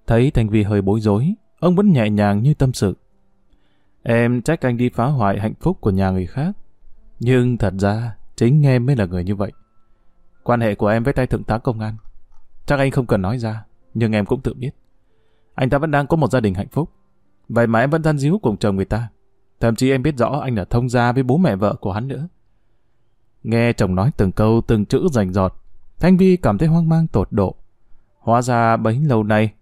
Thấy Thanh Vi hơi bối rối, ông vẫn nhẹ nhàng như tâm sự. Em trách anh đi phá hoại hạnh phúc của nhà người khác. Nhưng thật ra, chính em mới là người như vậy. Quan hệ của em với tay thượng tá công an. Chắc anh không cần nói ra, nhưng em cũng tự biết. Anh ta vẫn đang có một gia đình hạnh phúc. Vậy mà em vẫn gian díu cùng chồng người ta. Thậm chí em biết rõ anh là thông gia với bố mẹ vợ của hắn nữa. Nghe chồng nói từng câu từng chữ rành giọt, Thanh Vi cảm thấy hoang mang tột độ. Hóa ra bấy lâu nay,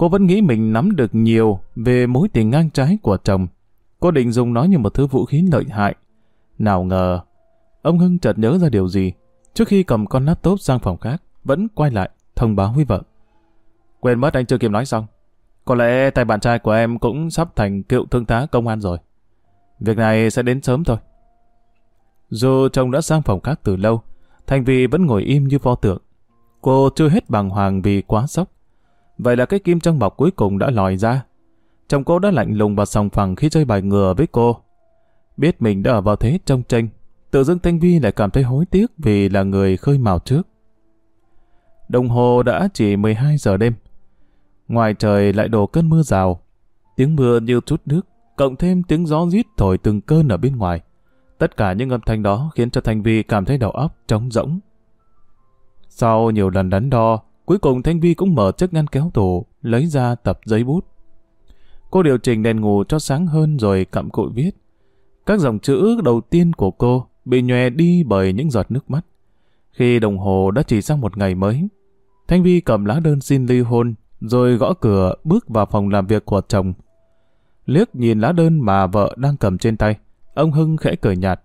cô vẫn nghĩ mình nắm được nhiều về mối tình ngang trái của chồng. Cô định dùng nó như một thứ vũ khí lợi hại. Nào ngờ, ông Hưng chợt nhớ ra điều gì. Trước khi cầm con laptop sang phòng khác, vẫn quay lại thông báo với vợ. Quên mất anh chưa kịp nói xong. Có lẽ tay bạn trai của em cũng sắp thành cựu thương tá công an rồi. Việc này sẽ đến sớm thôi. Dù chồng đã sang phòng khác từ lâu, Thành Vị vẫn ngồi im như pho tượng. Cô chưa hết bàng hoàng vì quá sốc. Vậy là cái kim trong bọc cuối cùng đã lòi ra. Chồng cô đã lạnh lùng và sòng phẳng khi chơi bài ngừa với cô. Biết mình đã ở vào thế trông tranh, tự dưng Thanh Vi lại cảm thấy hối tiếc vì là người khơi mào trước. Đồng hồ đã chỉ 12 giờ đêm. Ngoài trời lại đổ cơn mưa rào. Tiếng mưa như chút nước, cộng thêm tiếng gió rít thổi từng cơn ở bên ngoài. Tất cả những âm thanh đó khiến cho Thanh Vi cảm thấy đầu óc trống rỗng. Sau nhiều lần đắn đo, cuối cùng Thanh Vi cũng mở chiếc ngăn kéo tủ, lấy ra tập giấy bút. Cô điều chỉnh đèn ngủ cho sáng hơn rồi cặm cụi viết. Các dòng chữ đầu tiên của cô bị nhòe đi bởi những giọt nước mắt. Khi đồng hồ đã chỉ sang một ngày mới, Thanh Vi cầm lá đơn xin ly hôn, rồi gõ cửa bước vào phòng làm việc của chồng. Liếc nhìn lá đơn mà vợ đang cầm trên tay, ông Hưng khẽ cười nhạt.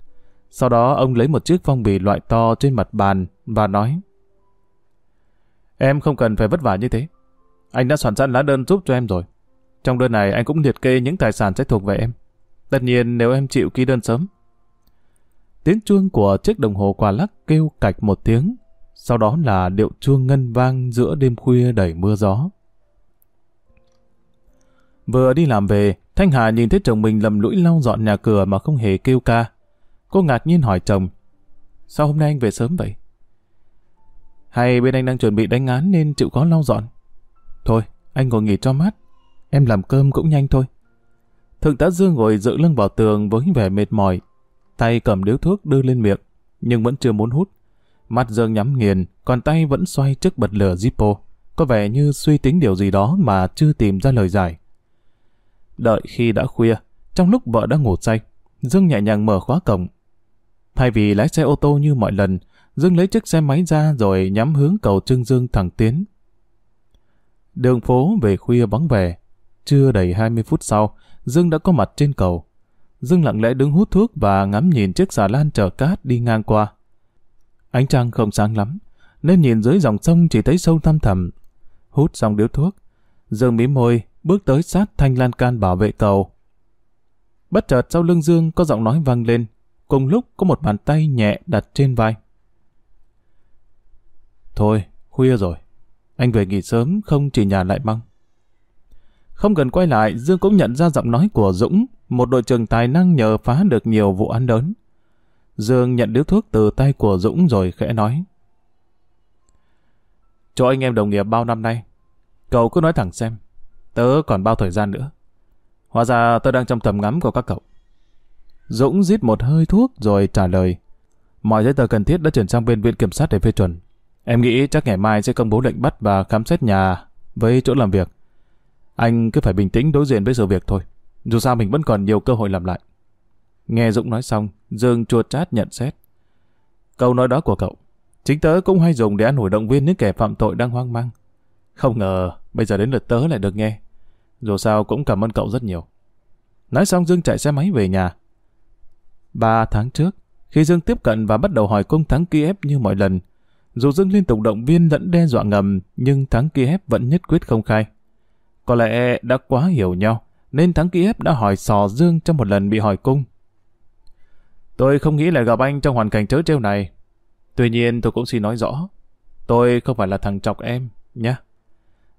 Sau đó ông lấy một chiếc phong bì loại to trên mặt bàn và nói Em không cần phải vất vả như thế. Anh đã soạn sẵn lá đơn giúp cho em rồi. Trong đơn này anh cũng liệt kê những tài sản sẽ thuộc về em. Tất nhiên nếu em chịu ký đơn sớm. Tiếng chuông của chiếc đồng hồ quả lắc kêu cạch một tiếng. Sau đó là điệu chuông ngân vang giữa đêm khuya đầy mưa gió. Vừa đi làm về, Thanh Hà nhìn thấy chồng mình lầm lũi lau dọn nhà cửa mà không hề kêu ca. Cô ngạc nhiên hỏi chồng, sao hôm nay anh về sớm vậy? Hay bên anh đang chuẩn bị đánh án nên chịu khó lau dọn? Thôi, anh ngồi nghỉ cho mát. Em làm cơm cũng nhanh thôi. Thượng tá Dương ngồi dựa lưng vào tường với vẻ mệt mỏi. Tay cầm điếu thuốc đưa lên miệng, nhưng vẫn chưa muốn hút. Mắt Dương nhắm nghiền, còn tay vẫn xoay trước bật lửa Zippo. Có vẻ như suy tính điều gì đó mà chưa tìm ra lời giải. Đợi khi đã khuya, trong lúc vợ đang ngủ say, Dương nhẹ nhàng mở khóa cổng. Thay vì lái xe ô tô như mọi lần, Dương lấy chiếc xe máy ra rồi nhắm hướng cầu Trưng Dương thẳng tiến. Đường phố về khuya vắng vẻ. Chưa đầy 20 phút sau, Dương đã có mặt trên cầu. Dương lặng lẽ đứng hút thuốc và ngắm nhìn chiếc xà lan chở cát đi ngang qua. Ánh trăng không sáng lắm, nên nhìn dưới dòng sông chỉ thấy sâu thăm thẳm. Hút xong điếu thuốc, Dương mím môi, bước tới sát thanh lan can bảo vệ cầu. Bất chợt sau lưng Dương có giọng nói vang lên, cùng lúc có một bàn tay nhẹ đặt trên vai. Thôi, khuya rồi. Anh về nghỉ sớm, không chỉ nhà lại băng Không cần quay lại, Dương cũng nhận ra giọng nói của Dũng, một đội trưởng tài năng nhờ phá được nhiều vụ án lớn. Dương nhận điếu thuốc từ tay của Dũng rồi khẽ nói. Cho anh em đồng nghiệp bao năm nay, cậu cứ nói thẳng xem, tớ còn bao thời gian nữa. Hóa ra tớ đang trong tầm ngắm của các cậu. Dũng rít một hơi thuốc rồi trả lời. Mọi giấy tờ cần thiết đã chuyển sang bên viện kiểm sát để phê chuẩn. Em nghĩ chắc ngày mai sẽ công bố lệnh bắt và khám xét nhà với chỗ làm việc. Anh cứ phải bình tĩnh đối diện với sự việc thôi. Dù sao mình vẫn còn nhiều cơ hội làm lại. Nghe Dũng nói xong, Dương chuột chát nhận xét. Câu nói đó của cậu, chính tớ cũng hay dùng để an ủi động viên những kẻ phạm tội đang hoang mang. Không ngờ, bây giờ đến lượt tớ lại được nghe. Dù sao cũng cảm ơn cậu rất nhiều. Nói xong Dương chạy xe máy về nhà. Ba tháng trước, khi Dương tiếp cận và bắt đầu hỏi cung thắng Kiev như mọi lần, dù Dương liên tục động viên lẫn đe dọa ngầm, nhưng thắng Kiev vẫn nhất quyết không khai. Có lẽ đã quá hiểu nhau, nên thắng Kiev đã hỏi sò Dương trong một lần bị hỏi cung. Tôi không nghĩ là gặp anh trong hoàn cảnh trớ trêu này. Tuy nhiên tôi cũng xin nói rõ, tôi không phải là thằng chọc em, nhé.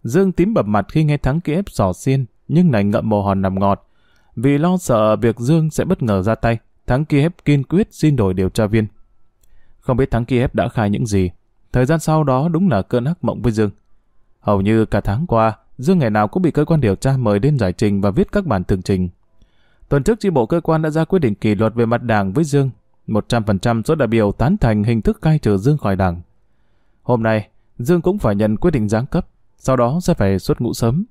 Dương tím bập mặt khi nghe thắng Kiev sò xiên, nhưng lại ngậm mồ hòn nằm ngọt. Vì lo sợ việc Dương sẽ bất ngờ ra tay, thắng Kiev kiên quyết xin đổi điều tra viên. Không biết thắng Kiev đã khai những gì, Thời gian sau đó đúng là cơn ác mộng với Dương. Hầu như cả tháng qua, Dương ngày nào cũng bị cơ quan điều tra mời đến giải trình và viết các bản tường trình. Tuần trước chi bộ cơ quan đã ra quyết định kỷ luật về mặt đảng với Dương. 100% số đại biểu tán thành hình thức cai trừ Dương khỏi đảng. Hôm nay, Dương cũng phải nhận quyết định giáng cấp, sau đó sẽ phải xuất ngũ sớm.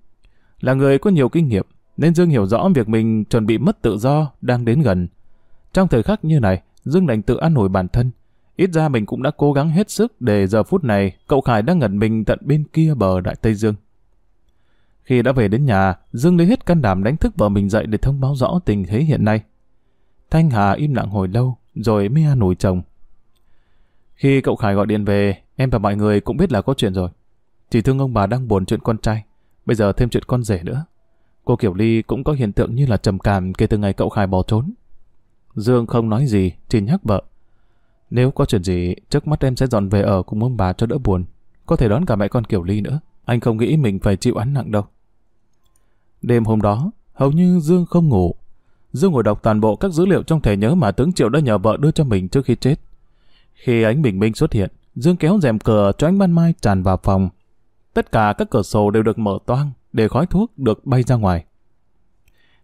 Là người có nhiều kinh nghiệm, nên Dương hiểu rõ việc mình chuẩn bị mất tự do đang đến gần. Trong thời khắc như này, Dương đành tự an ủi bản thân, Ít ra mình cũng đã cố gắng hết sức để giờ phút này cậu Khải đang ngẩn mình tận bên kia bờ Đại Tây Dương. Khi đã về đến nhà, Dương lấy hết can đảm đánh thức vợ mình dậy để thông báo rõ tình thế hiện nay. Thanh Hà im lặng hồi lâu, rồi mới an ủi chồng. Khi cậu Khải gọi điện về, em và mọi người cũng biết là có chuyện rồi. Chỉ thương ông bà đang buồn chuyện con trai, bây giờ thêm chuyện con rể nữa. Cô Kiểu Ly cũng có hiện tượng như là trầm cảm kể từ ngày cậu Khải bỏ trốn. Dương không nói gì, chỉ nhắc vợ. Nếu có chuyện gì, trước mắt em sẽ dọn về ở cùng ông bà cho đỡ buồn. Có thể đón cả mẹ con Kiều Ly nữa. Anh không nghĩ mình phải chịu án nặng đâu. Đêm hôm đó, hầu như Dương không ngủ. Dương ngồi đọc toàn bộ các dữ liệu trong thẻ nhớ mà tướng Triệu đã nhờ vợ đưa cho mình trước khi chết. Khi ánh bình minh xuất hiện, Dương kéo rèm cửa cho ánh ban mai tràn vào phòng. Tất cả các cửa sổ đều được mở toang để khói thuốc được bay ra ngoài.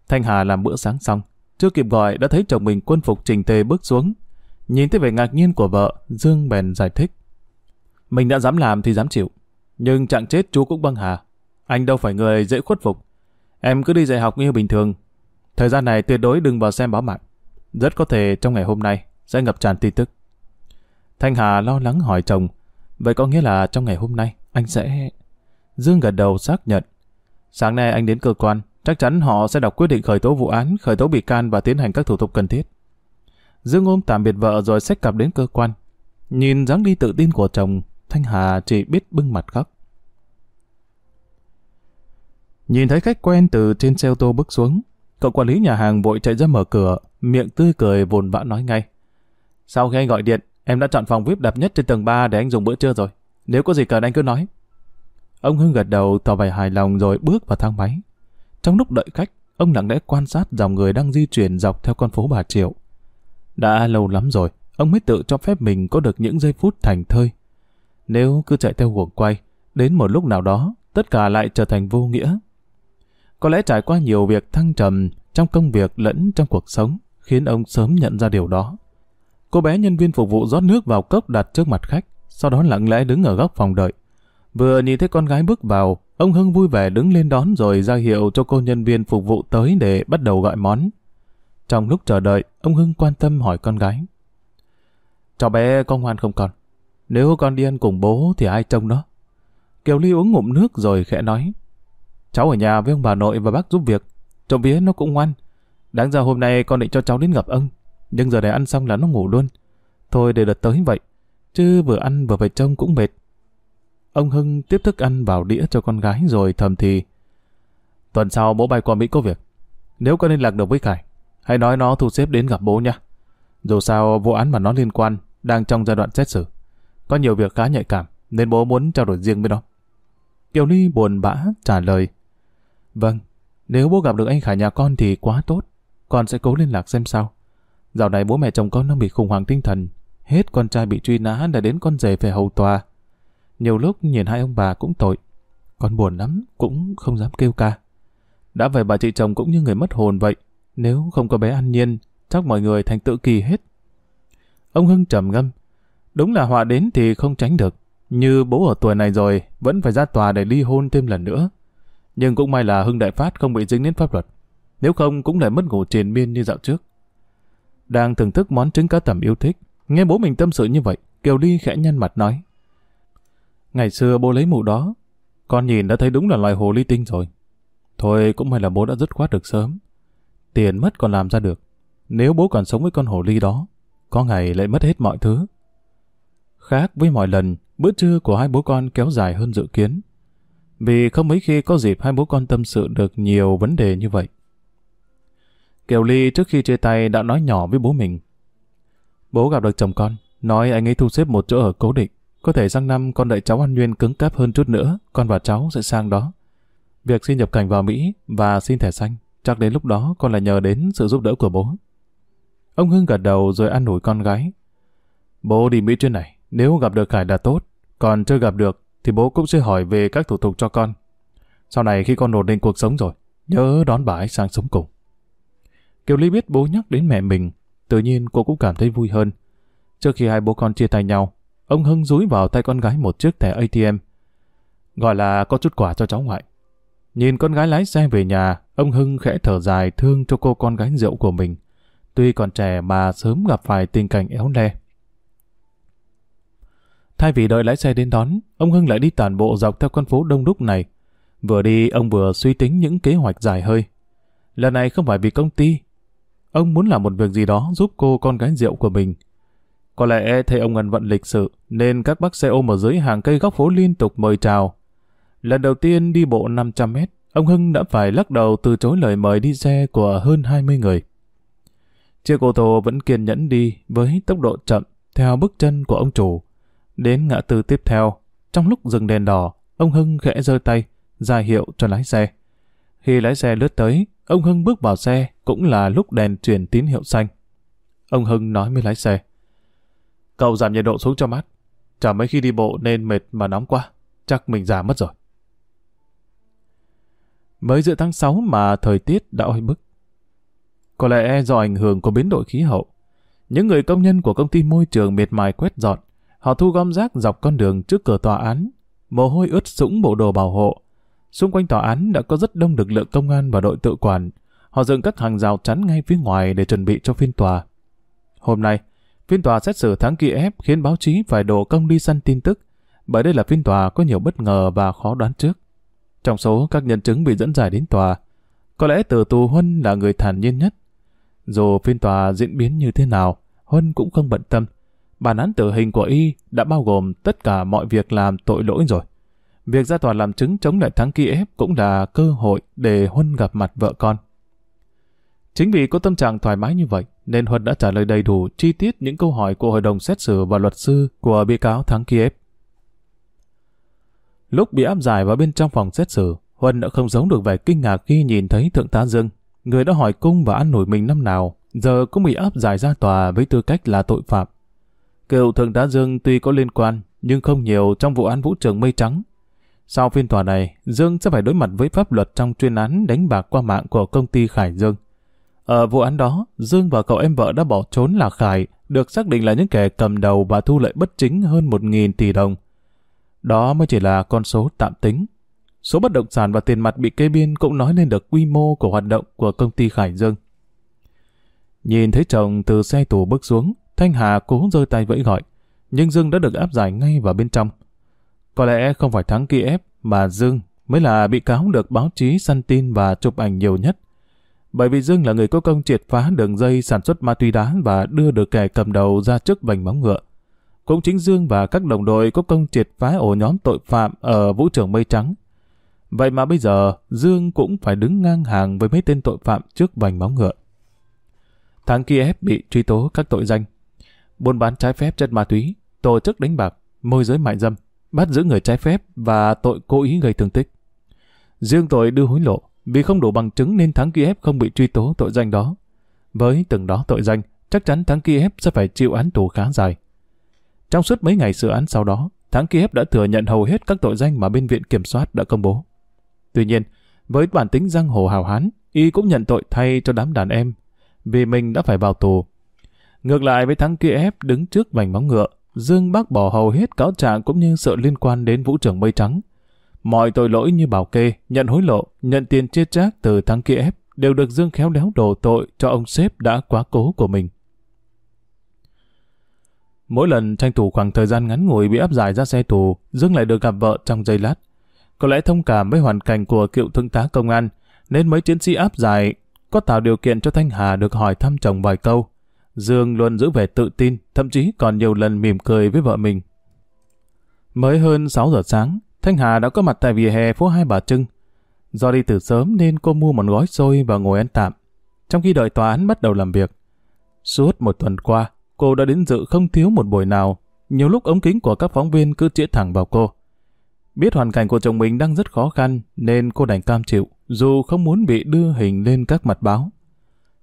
Thanh Hà làm bữa sáng xong, chưa kịp gọi đã thấy chồng mình quân phục trình tề bước xuống, Nhìn thấy vẻ ngạc nhiên của vợ, Dương bèn giải thích. Mình đã dám làm thì dám chịu. Nhưng chẳng chết chú cũng băng hà. Anh đâu phải người dễ khuất phục. Em cứ đi dạy học như bình thường. Thời gian này tuyệt đối đừng vào xem báo mạng. Rất có thể trong ngày hôm nay sẽ ngập tràn tin tức. Thanh Hà lo lắng hỏi chồng. Vậy có nghĩa là trong ngày hôm nay anh sẽ... Dương gật đầu xác nhận. Sáng nay anh đến cơ quan, chắc chắn họ sẽ đọc quyết định khởi tố vụ án, khởi tố bị can và tiến hành các thủ tục cần thiết. Dương ôm tạm biệt vợ rồi xách cặp đến cơ quan. Nhìn dáng đi tự tin của chồng, Thanh Hà chỉ biết bưng mặt khóc. Nhìn thấy khách quen từ trên xe ô tô bước xuống, cậu quản lý nhà hàng vội chạy ra mở cửa, miệng tươi cười vồn vã nói ngay. Sau khi anh gọi điện, em đã chọn phòng VIP đẹp nhất trên tầng 3 để anh dùng bữa trưa rồi. Nếu có gì cần anh cứ nói. Ông Hưng gật đầu tỏ vẻ hài lòng rồi bước vào thang máy. Trong lúc đợi khách, ông lặng lẽ quan sát dòng người đang di chuyển dọc theo con phố Bà Triệu. Đã lâu lắm rồi, ông mới tự cho phép mình có được những giây phút thành thơi. Nếu cứ chạy theo guồng quay, đến một lúc nào đó, tất cả lại trở thành vô nghĩa. Có lẽ trải qua nhiều việc thăng trầm trong công việc lẫn trong cuộc sống, khiến ông sớm nhận ra điều đó. Cô bé nhân viên phục vụ rót nước vào cốc đặt trước mặt khách, sau đó lặng lẽ đứng ở góc phòng đợi. Vừa nhìn thấy con gái bước vào, ông Hưng vui vẻ đứng lên đón rồi ra hiệu cho cô nhân viên phục vụ tới để bắt đầu gọi món. Trong lúc chờ đợi, ông Hưng quan tâm hỏi con gái. Cháu bé có ngoan không con? Nếu con đi ăn cùng bố thì ai trông nó? Kiều Ly uống ngụm nước rồi khẽ nói. Cháu ở nhà với ông bà nội và bác giúp việc. Trộm vía nó cũng ngoan. Đáng ra hôm nay con định cho cháu đến gặp ông. Nhưng giờ này ăn xong là nó ngủ luôn. Thôi để đợt tới vậy. Chứ vừa ăn vừa phải trông cũng mệt. Ông Hưng tiếp thức ăn vào đĩa cho con gái rồi thầm thì. Tuần sau bố bay qua Mỹ có việc. Nếu con liên lạc được với Khải, hãy nói nó thu xếp đến gặp bố nha. Dù sao vụ án mà nó liên quan đang trong giai đoạn xét xử. Có nhiều việc khá nhạy cảm nên bố muốn trao đổi riêng với nó. Kiều Ly buồn bã trả lời. Vâng, nếu bố gặp được anh Khải nhà con thì quá tốt. Con sẽ cố liên lạc xem sao. Dạo này bố mẹ chồng con đang bị khủng hoảng tinh thần. Hết con trai bị truy nã đã đến con rể về hầu tòa. Nhiều lúc nhìn hai ông bà cũng tội. Con buồn lắm, cũng không dám kêu ca. Đã vậy bà chị chồng cũng như người mất hồn vậy. Nếu không có bé an nhiên, chắc mọi người thành tự kỳ hết. Ông Hưng trầm ngâm. Đúng là họa đến thì không tránh được. Như bố ở tuổi này rồi, vẫn phải ra tòa để ly hôn thêm lần nữa. Nhưng cũng may là Hưng Đại Phát không bị dính đến pháp luật. Nếu không cũng lại mất ngủ triền miên như dạo trước. Đang thưởng thức món trứng cá tầm yêu thích, nghe bố mình tâm sự như vậy, Kiều Ly khẽ nhăn mặt nói. Ngày xưa bố lấy mụ đó, con nhìn đã thấy đúng là loài hồ ly tinh rồi. Thôi cũng may là bố đã dứt khoát được sớm. Tiền mất còn làm ra được. Nếu bố còn sống với con hồ ly đó, có ngày lại mất hết mọi thứ. Khác với mọi lần, bữa trưa của hai bố con kéo dài hơn dự kiến. Vì không mấy khi có dịp hai bố con tâm sự được nhiều vấn đề như vậy. Kiều Ly trước khi chia tay đã nói nhỏ với bố mình. Bố gặp được chồng con, nói anh ấy thu xếp một chỗ ở cố định. Có thể sang năm con đợi cháu ăn nguyên cứng cáp hơn chút nữa, con và cháu sẽ sang đó. Việc xin nhập cảnh vào Mỹ và xin thẻ xanh, chắc đến lúc đó con lại nhờ đến sự giúp đỡ của bố. Ông Hưng gật đầu rồi ăn ủi con gái. Bố đi Mỹ chuyến này, nếu gặp được Khải là tốt, còn chưa gặp được thì bố cũng sẽ hỏi về các thủ tục cho con. Sau này khi con ổn định cuộc sống rồi, nhớ đón bà ấy sang sống cùng. Kiều Ly biết bố nhắc đến mẹ mình, tự nhiên cô cũng cảm thấy vui hơn. Trước khi hai bố con chia tay nhau, ông Hưng rúi vào tay con gái một chiếc thẻ ATM. Gọi là có chút quà cho cháu ngoại. Nhìn con gái lái xe về nhà, ông Hưng khẽ thở dài thương cho cô con gái rượu của mình. Tuy còn trẻ mà sớm gặp phải tình cảnh éo le. Thay vì đợi lái xe đến đón, ông Hưng lại đi toàn bộ dọc theo con phố đông đúc này. Vừa đi, ông vừa suy tính những kế hoạch dài hơi. Lần này không phải vì công ty. Ông muốn làm một việc gì đó giúp cô con gái rượu của mình. Có lẽ thấy ông ẩn vận lịch sự, nên các bác xe ôm ở dưới hàng cây góc phố liên tục mời chào. Lần đầu tiên đi bộ 500 mét, ông Hưng đã phải lắc đầu từ chối lời mời đi xe của hơn 20 người. Chiếc ô tô vẫn kiên nhẫn đi với tốc độ chậm theo bước chân của ông chủ. Đến ngã tư tiếp theo, trong lúc dừng đèn đỏ, ông Hưng khẽ giơ tay, ra hiệu cho lái xe. Khi lái xe lướt tới, ông Hưng bước vào xe cũng là lúc đèn truyền tín hiệu xanh. Ông Hưng nói với lái xe. Cậu giảm nhiệt độ xuống cho mát. Chả mấy khi đi bộ nên mệt mà nóng quá. Chắc mình già mất rồi. Mới giữa tháng 6 mà thời tiết đã oi bức. Có lẽ do ảnh hưởng của biến đổi khí hậu. Những người công nhân của công ty môi trường miệt mài quét dọn, họ thu gom rác dọc con đường trước cửa tòa án, mồ hôi ướt sũng bộ đồ bảo hộ. Xung quanh tòa án đã có rất đông lực lượng công an và đội tự quản. Họ dựng các hàng rào chắn ngay phía ngoài để chuẩn bị cho phiên tòa. Hôm nay, phiên tòa xét xử tháng kia ép khiến báo chí phải đổ công đi săn tin tức, bởi đây là phiên tòa có nhiều bất ngờ và khó đoán trước. Trong số các nhân chứng bị dẫn giải đến tòa, có lẽ từ tù Huân là người thản nhiên nhất. Dù phiên tòa diễn biến như thế nào, Huân cũng không bận tâm. Bản án tử hình của y đã bao gồm tất cả mọi việc làm tội lỗi rồi. Việc ra tòa làm chứng chống lại thắng Kiev cũng là cơ hội để Huân gặp mặt vợ con. Chính vì có tâm trạng thoải mái như vậy, nên Huân đã trả lời đầy đủ chi tiết những câu hỏi của hội đồng xét xử và luật sư của bị cáo thắng Kiev. Lúc bị áp giải vào bên trong phòng xét xử, Huân đã không giấu được vẻ kinh ngạc khi nhìn thấy Thượng tá Dương, người đã hỏi cung và ăn nổi mình năm nào, giờ cũng bị áp giải ra tòa với tư cách là tội phạm. Cựu Thượng tá Dương tuy có liên quan, nhưng không nhiều trong vụ án vũ trường mây trắng. Sau phiên tòa này, Dương sẽ phải đối mặt với pháp luật trong chuyên án đánh bạc qua mạng của công ty Khải Dương. Ở vụ án đó, Dương và cậu em vợ đã bỏ trốn là Khải, được xác định là những kẻ cầm đầu và thu lợi bất chính hơn 1.000 tỷ đồng. Đó mới chỉ là con số tạm tính. Số bất động sản và tiền mặt bị kê biên cũng nói lên được quy mô của hoạt động của công ty Khải Dương. Nhìn thấy chồng từ xe tù bước xuống, Thanh Hà cố giơ tay vẫy gọi. nhưng Dương đã được áp giải ngay vào bên trong. Có lẽ không phải thắng kia ép, mà Dương mới là bị cáo được báo chí săn tin và chụp ảnh nhiều nhất. Bởi vì Dương là người có công triệt phá đường dây sản xuất ma túy đá và đưa được kẻ cầm đầu ra trước vành móng ngựa. Cũng chính Dương và các đồng đội có công triệt phá ổ nhóm tội phạm ở vũ trường Mây Trắng. Vậy mà bây giờ Dương cũng phải đứng ngang hàng với mấy tên tội phạm trước vành móng ngựa. Thằng Kiev bị truy tố các tội danh buôn bán trái phép chất ma túy, tổ chức đánh bạc, môi giới mại dâm, bắt giữ người trái phép và tội cố ý gây thương tích. Riêng tội đưa hối lộ, vì không đủ bằng chứng nên thắng Kiev không bị truy tố tội danh đó. Với từng đó tội danh, chắc chắn thắng Kiev sẽ phải chịu án tù khá dài. Trong suốt mấy ngày xử án sau đó, thắng Kiev đã thừa nhận hầu hết các tội danh mà bên viện kiểm soát đã công bố. Tuy nhiên, với bản tính giang hồ hào hán, y cũng nhận tội thay cho đám đàn em, vì mình đã phải vào tù. Ngược lại với thắng Kiev đứng trước vành móng ngựa, Dương bác bỏ hầu hết cáo trạng cũng như sự liên quan đến vũ trường mây trắng. Mọi tội lỗi như bảo kê, nhận hối lộ, nhận tiền chia trác từ thắng Kiev đều được Dương khéo léo đổ tội cho ông sếp đã quá cố của mình. Mỗi lần tranh thủ khoảng thời gian ngắn ngủi bị áp giải ra xe tù, Dương lại được gặp vợ trong giây lát. Có lẽ thông cảm với hoàn cảnh của cựu thượng tá công an, nên mấy chiến sĩ áp giải có tạo điều kiện cho Thanh Hà được hỏi thăm chồng vài câu. Dương luôn giữ vẻ tự tin, thậm chí còn nhiều lần mỉm cười với vợ mình. Mới hơn 6 giờ sáng, Thanh Hà đã có mặt tại vỉa hè phố Hai Bà Trưng. Do đi từ sớm nên cô mua một gói xôi và ngồi ăn tạm, trong khi đợi tòa án bắt đầu làm việc. Suốt một tuần qua, cô đã đến dự không thiếu một buổi nào. Nhiều lúc ống kính của các phóng viên cứ chĩa thẳng vào cô. Biết hoàn cảnh của chồng mình đang rất khó khăn nên cô đành cam chịu, dù không muốn bị đưa hình lên các mặt báo.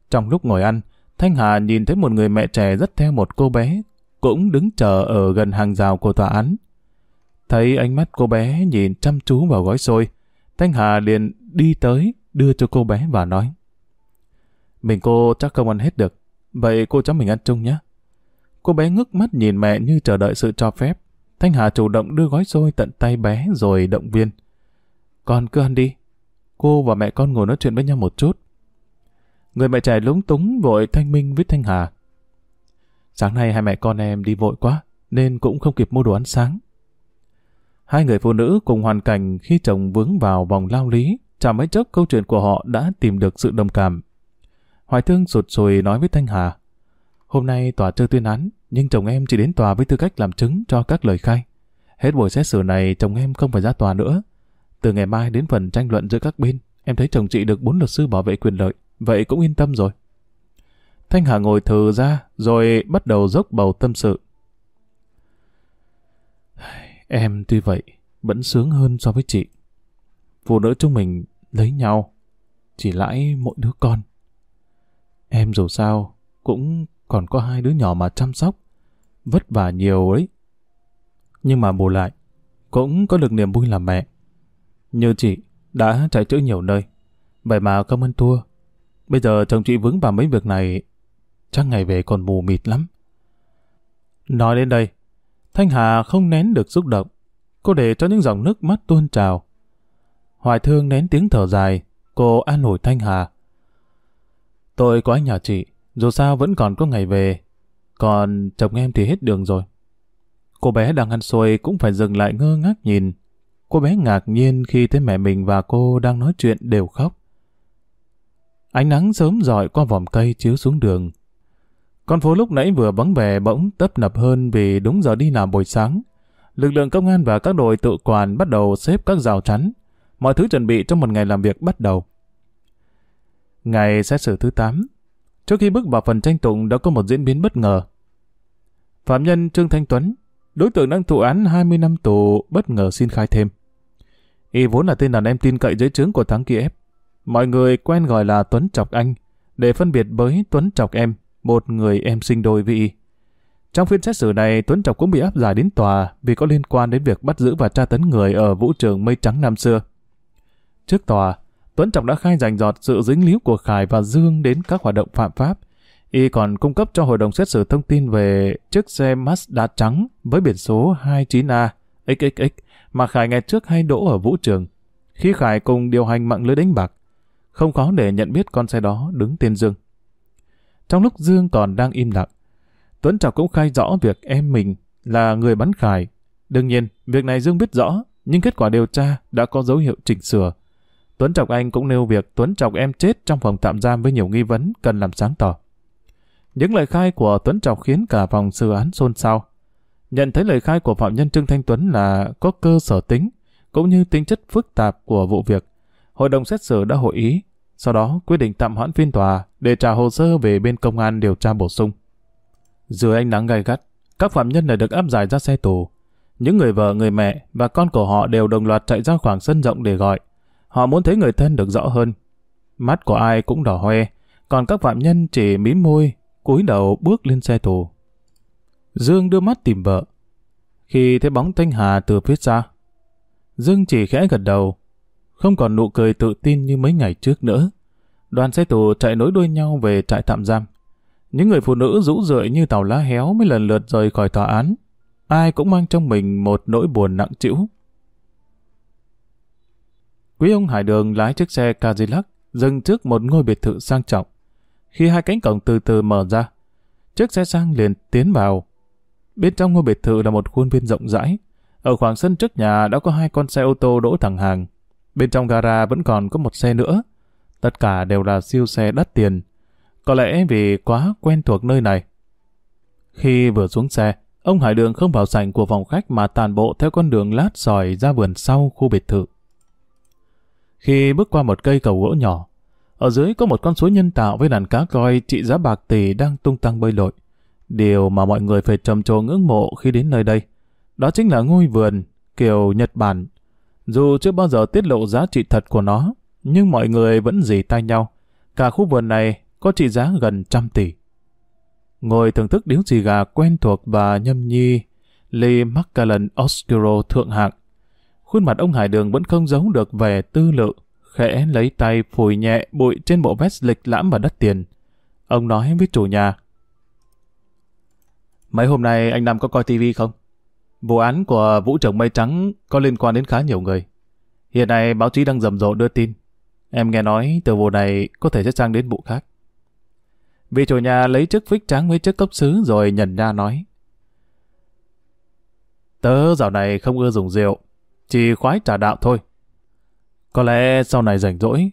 Trong lúc ngồi ăn, Thanh Hà nhìn thấy một người mẹ trẻ rất theo một cô bé, cũng đứng chờ ở gần hàng rào của tòa án. Thấy ánh mắt cô bé nhìn chăm chú vào gói xôi, Thanh Hà liền đi tới, đưa cho cô bé và nói. Mình cô chắc không ăn hết được, vậy cô cháu mình ăn chung nhé. Cô bé ngước mắt nhìn mẹ như chờ đợi sự cho phép. Thanh Hà chủ động đưa gói xôi tận tay bé rồi động viên. Con cứ ăn đi. Cô và mẹ con ngồi nói chuyện với nhau một chút. Người mẹ trẻ lúng túng vội thanh minh với Thanh Hà. Sáng nay hai mẹ con em đi vội quá, nên cũng không kịp mua đồ ăn sáng. Hai người phụ nữ cùng hoàn cảnh khi chồng vướng vào vòng lao lý, chả mấy chốc câu chuyện của họ đã tìm được sự đồng cảm. Hoài Thương sụt sùi nói với Thanh Hà. Hôm nay tòa chưa tuyên án, nhưng chồng em chỉ đến tòa với tư cách làm chứng cho các lời khai. Hết buổi xét xử này, chồng em không phải ra tòa nữa. Từ ngày mai đến phần tranh luận giữa các bên, em thấy chồng chị được bốn luật sư bảo vệ quyền lợi vậy cũng yên tâm rồi. Thanh Hà ngồi thừ ra, rồi bắt đầu dốc bầu tâm sự. Em tuy vậy, vẫn sướng hơn so với chị. Phụ nữ chúng mình lấy nhau, chỉ lãi mỗi đứa con. Em dù sao, cũng còn có hai đứa nhỏ mà chăm sóc, vất vả nhiều ấy. Nhưng mà bù lại, cũng có được niềm vui làm mẹ. Như chị, đã chạy chữa nhiều nơi, vậy mà không ăn thua, Bây giờ chồng chị vướng vào mấy việc này, chắc ngày về còn mù mịt lắm. Nói đến đây, Thanh Hà không nén được xúc động. Cô để cho những dòng nước mắt tuôn trào. Hoài thương nén tiếng thở dài, cô an ủi Thanh Hà. Tôi có anh nhà chị, dù sao vẫn còn có ngày về. Còn chồng em thì hết đường rồi. Cô bé đang ăn xôi cũng phải dừng lại ngơ ngác nhìn. Cô bé ngạc nhiên khi thấy mẹ mình và cô đang nói chuyện đều khóc. Ánh nắng sớm dọi qua vòm cây chiếu xuống đường. Con phố lúc nãy vừa vắng vẻ bỗng tấp nập hơn vì đúng giờ đi làm buổi sáng. Lực lượng công an và các đội tự quản bắt đầu xếp các rào chắn. Mọi thứ chuẩn bị cho một ngày làm việc bắt đầu. Ngày xét xử thứ 8, trước khi bước vào phần tranh tụng đã có một diễn biến bất ngờ. Phạm nhân Trương Thanh Tuấn, đối tượng đang thụ án 20 năm tù bất ngờ xin khai thêm. Y vốn là tên đàn em tin cậy dưới trướng của Thắng Kiev. Mọi người quen gọi là Tuấn Chọc Anh, để phân biệt với Tuấn Chọc Em, một người em sinh đôi vị. Trong phiên xét xử này, Tuấn Chọc cũng bị áp giải đến tòa vì có liên quan đến việc bắt giữ và tra tấn người ở vũ trường Mây Trắng năm xưa. Trước tòa, Tuấn Trọng đã khai rành giọt sự dính líu của Khải và Dương đến các hoạt động phạm pháp. Y còn cung cấp cho hội đồng xét xử thông tin về chiếc xe Mazda trắng với biển số 29A XXX mà Khải ngày trước hay đỗ ở vũ trường. Khi Khải cùng điều hành mạng lưới đánh bạc, không khó để nhận biết con xe đó đứng tên Dương. Trong lúc Dương còn đang im lặng, Tuấn Trọng cũng khai rõ việc em mình là người bắn khải. Đương nhiên, việc này Dương biết rõ, nhưng kết quả điều tra đã có dấu hiệu chỉnh sửa. Tuấn Trọng Anh cũng nêu việc Tuấn Trọng em chết trong phòng tạm giam với nhiều nghi vấn cần làm sáng tỏ. Những lời khai của Tuấn Trọng khiến cả phòng xử án xôn xao. Nhận thấy lời khai của phạm nhân Trương Thanh Tuấn là có cơ sở tính, cũng như tính chất phức tạp của vụ việc, hội đồng xét xử đã hội ý, sau đó quyết định tạm hoãn phiên tòa để trả hồ sơ về bên công an điều tra bổ sung. Dưới ánh nắng gay gắt, các phạm nhân này được áp giải ra xe tù. Những người vợ, người mẹ và con của họ đều đồng loạt chạy ra khoảng sân rộng để gọi. Họ muốn thấy người thân được rõ hơn. Mắt của ai cũng đỏ hoe, còn các phạm nhân chỉ mím môi, cúi đầu bước lên xe tù. Dương đưa mắt tìm vợ. Khi thấy bóng Thanh Hà từ phía xa, Dương chỉ khẽ gật đầu, không còn nụ cười tự tin như mấy ngày trước nữa. Đoàn xe tù chạy nối đuôi nhau về trại tạm giam. Những người phụ nữ rũ rượi như tàu lá héo mới lần lượt rời khỏi tòa án. Ai cũng mang trong mình một nỗi buồn nặng trĩu. Quý ông Hải Đường lái chiếc xe Cadillac dừng trước một ngôi biệt thự sang trọng. Khi hai cánh cổng từ từ mở ra, chiếc xe sang liền tiến vào. Bên trong ngôi biệt thự là một khuôn viên rộng rãi. Ở khoảng sân trước nhà đã có hai con xe ô tô đỗ thẳng hàng. Bên trong gara vẫn còn có một xe nữa. Tất cả đều là siêu xe đắt tiền. Có lẽ vì quá quen thuộc nơi này. Khi vừa xuống xe, ông Hải Đường không vào sảnh của phòng khách mà tàn bộ theo con đường lát sỏi ra vườn sau khu biệt thự. Khi bước qua một cây cầu gỗ nhỏ, ở dưới có một con suối nhân tạo với đàn cá coi trị giá bạc tỷ đang tung tăng bơi lội. Điều mà mọi người phải trầm trồ ngưỡng mộ khi đến nơi đây, đó chính là ngôi vườn kiểu Nhật Bản. Dù chưa bao giờ tiết lộ giá trị thật của nó, nhưng mọi người vẫn dì tay nhau. Cả khu vườn này có trị giá gần trăm tỷ. Ngồi thưởng thức điếu xì gà quen thuộc và nhâm nhi, Lee Macallan Oscuro thượng hạng. Khuôn mặt ông Hải Đường vẫn không giấu được vẻ tư lự, khẽ lấy tay phủi nhẹ bụi trên bộ vest lịch lãm và đắt tiền. Ông nói với chủ nhà. Mấy hôm nay anh Nam có coi tivi không? Vụ án của Vũ Trưởng Mây Trắng có liên quan đến khá nhiều người. Hiện nay báo chí đang rầm rộ đưa tin. Em nghe nói từ vụ này có thể sẽ sang đến vụ khác. Vị chủ nhà lấy chiếc phích trắng với chiếc cốc sứ rồi nhận ra nói. Tớ dạo này không ưa dùng rượu, chỉ khoái trà đạo thôi. Có lẽ sau này rảnh rỗi,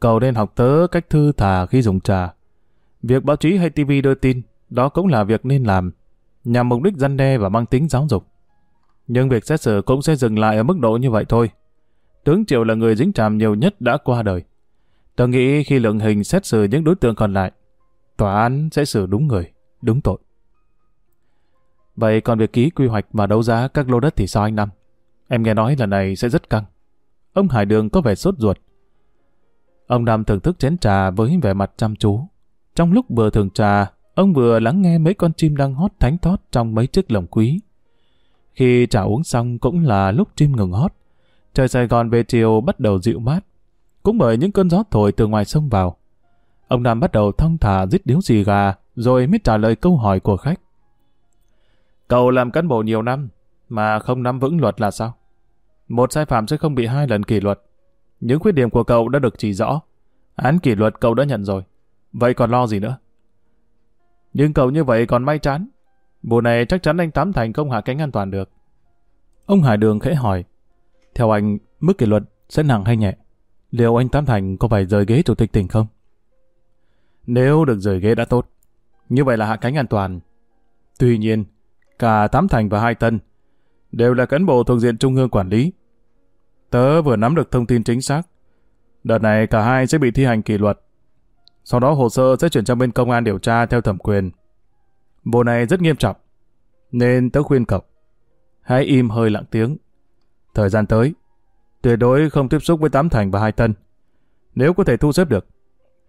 cậu nên học tớ cách thư thả khi dùng trà. Việc báo chí hay tivi đưa tin, đó cũng là việc nên làm, nhằm mục đích răn đe và mang tính giáo dục. Nhưng việc xét xử cũng sẽ dừng lại ở mức độ như vậy thôi. Tướng Triệu là người dính tràm nhiều nhất đã qua đời. Tớ nghĩ khi lượng hình xét xử những đối tượng còn lại, tòa án sẽ xử đúng người, đúng tội. Vậy còn việc ký quy hoạch và đấu giá các lô đất thì sao anh Năm? Em nghe nói lần này sẽ rất căng. Ông Hải Đường có vẻ sốt ruột. Ông nam thưởng thức chén trà với vẻ mặt chăm chú. Trong lúc vừa thưởng trà, ông vừa lắng nghe mấy con chim đang hót thánh thót trong mấy chiếc lồng quý. Khi trà uống xong cũng là lúc chim ngừng hót. Trời Sài Gòn về chiều bắt đầu dịu mát. Cũng bởi những cơn gió thổi từ ngoài sông vào. Ông Nam bắt đầu thong thả dít điếu xì gà, rồi mới trả lời câu hỏi của khách. Cậu làm cán bộ nhiều năm, mà không nắm vững luật là sao? Một sai phạm sẽ không bị hai lần kỷ luật. Những khuyết điểm của cậu đã được chỉ rõ. Án kỷ luật cậu đã nhận rồi. Vậy còn lo gì nữa? Nhưng cậu như vậy còn may chán. Vụ này chắc chắn anh Tám Thành không hạ cánh an toàn được. Ông Hải Đường khẽ hỏi. Theo anh, mức kỷ luật sẽ nặng hay nhẹ? Liệu anh Tám Thành có phải rời ghế chủ tịch tỉnh không? Nếu được rời ghế đã tốt. Như vậy là hạ cánh an toàn. Tuy nhiên, cả Tám Thành và Hai Tân đều là cán bộ thuộc diện Trung ương quản lý. Tớ vừa nắm được thông tin chính xác. Đợt này cả hai sẽ bị thi hành kỷ luật. Sau đó hồ sơ sẽ chuyển sang bên công an điều tra theo thẩm quyền. Vụ này rất nghiêm trọng. Nên tớ khuyên cậu. Hãy im hơi lặng tiếng. Thời gian tới, tuyệt đối không tiếp xúc với Tám Thành và Hai Tân. Nếu có thể thu xếp được,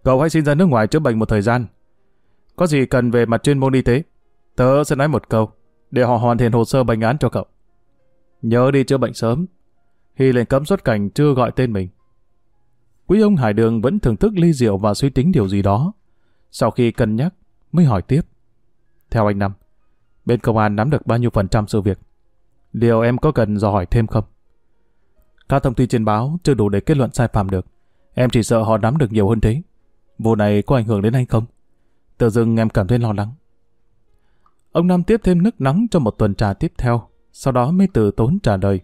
cậu hãy xin ra nước ngoài chữa bệnh một thời gian. Có gì cần về mặt chuyên môn y tế, tớ sẽ nói một câu, để họ hoàn thiện hồ sơ bệnh án cho cậu. Nhớ đi chữa bệnh sớm. Hy lệnh cấm xuất cảnh chưa gọi tên mình. Quý ông Hải Đường vẫn thưởng thức ly rượu và suy tính điều gì đó. Sau khi cân nhắc, mới hỏi tiếp. Theo anh Năm, bên công an nắm được bao nhiêu phần trăm sự việc? Điều em có cần dò hỏi thêm không? Các thông tin trên báo chưa đủ để kết luận sai phạm được. Em chỉ sợ họ nắm được nhiều hơn thế. Vụ này có ảnh hưởng đến anh không? Tự dưng em cảm thấy lo lắng. Ông Nam tiếp thêm nước nóng cho một tuần trà tiếp theo, sau đó mới từ tốn trả lời.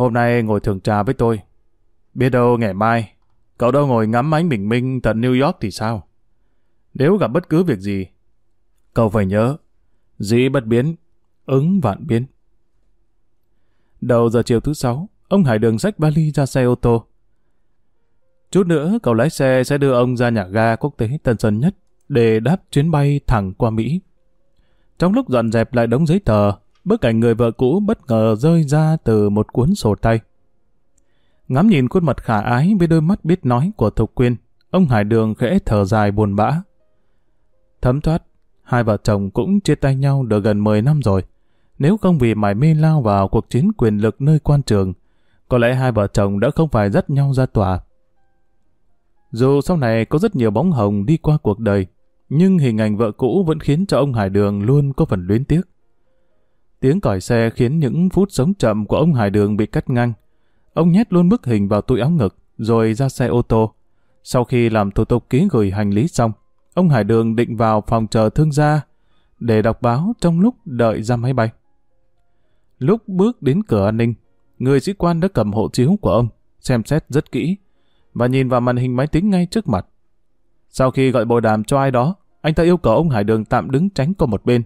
Hôm nay ngồi thường trà với tôi. Biết đâu ngày mai, cậu đâu ngồi ngắm ánh bình minh tận New York thì sao? Nếu gặp bất cứ việc gì, cậu phải nhớ, dĩ bất biến, ứng vạn biến. Đầu giờ chiều thứ sáu, ông Hải Đường xách vali ra xe ô tô. Chút nữa, cậu lái xe sẽ đưa ông ra nhà ga quốc tế Tân Sơn Nhất để đáp chuyến bay thẳng qua Mỹ. Trong lúc dọn dẹp lại đống giấy tờ, bức ảnh người vợ cũ bất ngờ rơi ra từ một cuốn sổ tay. Ngắm nhìn khuôn mặt khả ái với đôi mắt biết nói của Thục Quyên, ông Hải Đường khẽ thở dài buồn bã. Thấm thoát, hai vợ chồng cũng chia tay nhau được gần 10 năm rồi. Nếu không vì mải mê lao vào cuộc chiến quyền lực nơi quan trường, có lẽ hai vợ chồng đã không phải dắt nhau ra tòa. Dù sau này có rất nhiều bóng hồng đi qua cuộc đời, nhưng hình ảnh vợ cũ vẫn khiến cho ông Hải Đường luôn có phần luyến tiếc. Tiếng còi xe khiến những phút sống chậm của ông Hải Đường bị cắt ngang. Ông nhét luôn bức hình vào túi áo ngực, rồi ra xe ô tô. Sau khi làm thủ tục ký gửi hành lý xong, ông Hải Đường định vào phòng chờ thương gia để đọc báo trong lúc đợi ra máy bay. Lúc bước đến cửa an ninh, người sĩ quan đã cầm hộ chiếu của ông, xem xét rất kỹ, và nhìn vào màn hình máy tính ngay trước mặt. Sau khi gọi bồi đàm cho ai đó, anh ta yêu cầu ông Hải Đường tạm đứng tránh qua một bên,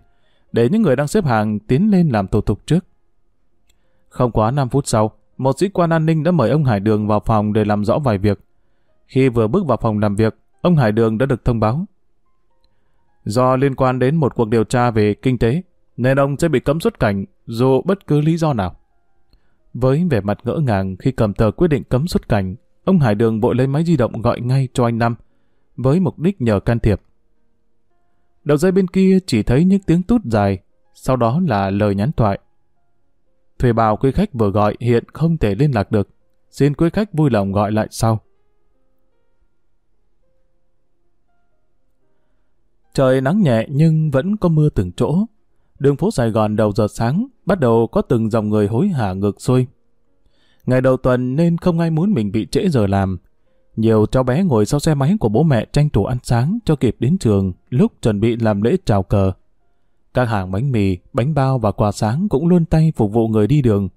để những người đang xếp hàng tiến lên làm thủ tục trước. Không quá 5 phút sau, một sĩ quan an ninh đã mời ông Hải Đường vào phòng để làm rõ vài việc. Khi vừa bước vào phòng làm việc, ông Hải Đường đã được thông báo. Do liên quan đến một cuộc điều tra về kinh tế, nên ông sẽ bị cấm xuất cảnh dù bất cứ lý do nào. Với vẻ mặt ngỡ ngàng khi cầm tờ quyết định cấm xuất cảnh, ông Hải Đường vội lấy máy di động gọi ngay cho anh Năm, với mục đích nhờ can thiệp. Đầu dây bên kia chỉ thấy những tiếng tút dài, sau đó là lời nhắn thoại. Thuê bào quý khách vừa gọi hiện không thể liên lạc được. Xin quý khách vui lòng gọi lại sau. Trời nắng nhẹ nhưng vẫn có mưa từng chỗ. Đường phố Sài Gòn đầu giờ sáng bắt đầu có từng dòng người hối hả ngược xuôi. Ngày đầu tuần nên không ai muốn mình bị trễ giờ làm, nhiều cháu bé ngồi sau xe máy của bố mẹ tranh thủ ăn sáng cho kịp đến trường lúc chuẩn bị làm lễ chào cờ. Các hàng bánh mì, bánh bao và quà sáng cũng luôn tay phục vụ người đi đường.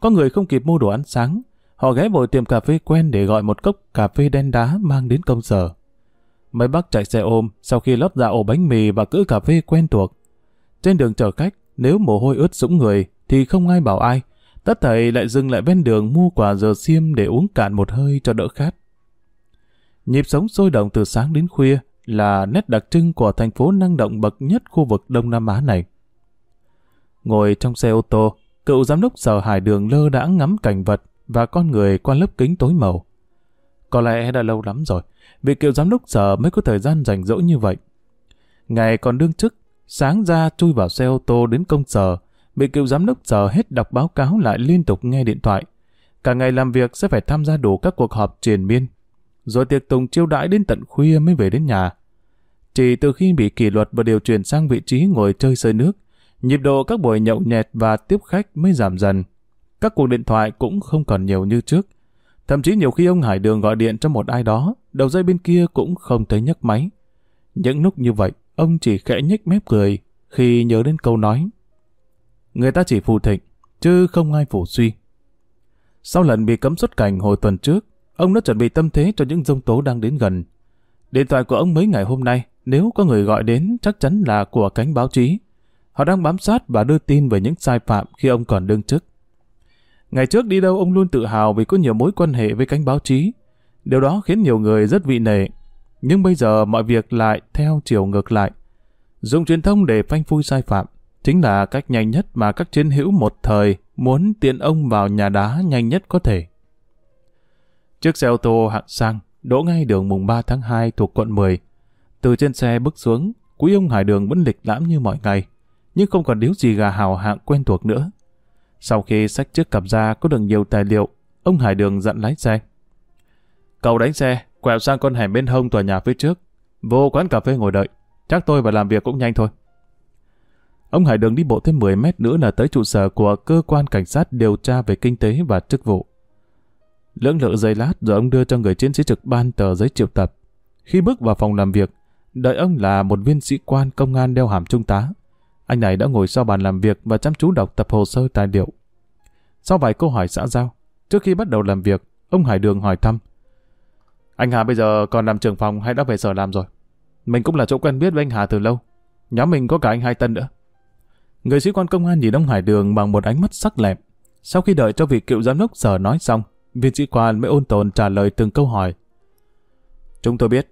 Có người không kịp mua đồ ăn sáng, họ ghé vội tiệm cà phê quen để gọi một cốc cà phê đen đá mang đến công sở. Mấy bác chạy xe ôm sau khi lót dạ ổ bánh mì và cữ cà phê quen thuộc. Trên đường chở khách, nếu mồ hôi ướt sũng người thì không ai bảo ai. Tất thầy lại dừng lại ven đường mua quả dừa xiêm để uống cạn một hơi cho đỡ khát. Nhịp sống sôi động từ sáng đến khuya là nét đặc trưng của thành phố năng động bậc nhất khu vực Đông Nam Á này. Ngồi trong xe ô tô, cựu giám đốc sở hải đường lơ đã ngắm cảnh vật và con người qua lớp kính tối màu. Có lẽ đã lâu lắm rồi, vì cựu giám đốc sở mới có thời gian rảnh rỗi như vậy. Ngày còn đương chức, sáng ra chui vào xe ô tô đến công sở, vị cựu giám đốc sở hết đọc báo cáo lại liên tục nghe điện thoại. Cả ngày làm việc sẽ phải tham gia đủ các cuộc họp triền miên, rồi tiệc tùng chiêu đãi đến tận khuya mới về đến nhà. Chỉ từ khi bị kỷ luật và điều chuyển sang vị trí ngồi chơi sơi nước, nhịp độ các buổi nhậu nhẹt và tiếp khách mới giảm dần. Các cuộc điện thoại cũng không còn nhiều như trước. Thậm chí nhiều khi ông Hải Đường gọi điện cho một ai đó, đầu dây bên kia cũng không thấy nhấc máy. Những lúc như vậy, ông chỉ khẽ nhếch mép cười khi nhớ đến câu nói. Người ta chỉ phù thịnh, chứ không ai phù suy. Sau lần bị cấm xuất cảnh hồi tuần trước, Ông đã chuẩn bị tâm thế cho những dông tố đang đến gần. Điện thoại của ông mấy ngày hôm nay, nếu có người gọi đến chắc chắn là của cánh báo chí. Họ đang bám sát và đưa tin về những sai phạm khi ông còn đương chức. Ngày trước đi đâu ông luôn tự hào vì có nhiều mối quan hệ với cánh báo chí. Điều đó khiến nhiều người rất vị nể. Nhưng bây giờ mọi việc lại theo chiều ngược lại. Dùng truyền thông để phanh phui sai phạm chính là cách nhanh nhất mà các chiến hữu một thời muốn tiện ông vào nhà đá nhanh nhất có thể. Chiếc xe ô tô hạng sang đỗ ngay đường mùng 3 tháng 2 thuộc quận 10. Từ trên xe bước xuống, quý ông Hải Đường vẫn lịch lãm như mọi ngày, nhưng không còn điếu gì gà hào hạng quen thuộc nữa. Sau khi sách chiếc cặp ra có được nhiều tài liệu, ông Hải Đường dặn lái xe. Cậu đánh xe, quẹo sang con hẻm bên hông tòa nhà phía trước, vô quán cà phê ngồi đợi. Chắc tôi và làm việc cũng nhanh thôi. Ông Hải Đường đi bộ thêm 10 mét nữa là tới trụ sở của cơ quan cảnh sát điều tra về kinh tế và chức vụ. Lưỡng lự giây lát rồi ông đưa cho người chiến sĩ trực ban tờ giấy triệu tập. Khi bước vào phòng làm việc, đợi ông là một viên sĩ quan công an đeo hàm trung tá. Anh này đã ngồi sau bàn làm việc và chăm chú đọc tập hồ sơ tài liệu. Sau vài câu hỏi xã giao, trước khi bắt đầu làm việc, ông Hải Đường hỏi thăm. Anh Hà bây giờ còn làm trưởng phòng hay đã về sở làm rồi? Mình cũng là chỗ quen biết với anh Hà từ lâu. Nhóm mình có cả anh Hai Tân nữa. Người sĩ quan công an nhìn ông Hải Đường bằng một ánh mắt sắc lẹm. Sau khi đợi cho vị cựu giám đốc sở nói xong, viên sĩ quan mới ôn tồn trả lời từng câu hỏi. Chúng tôi biết,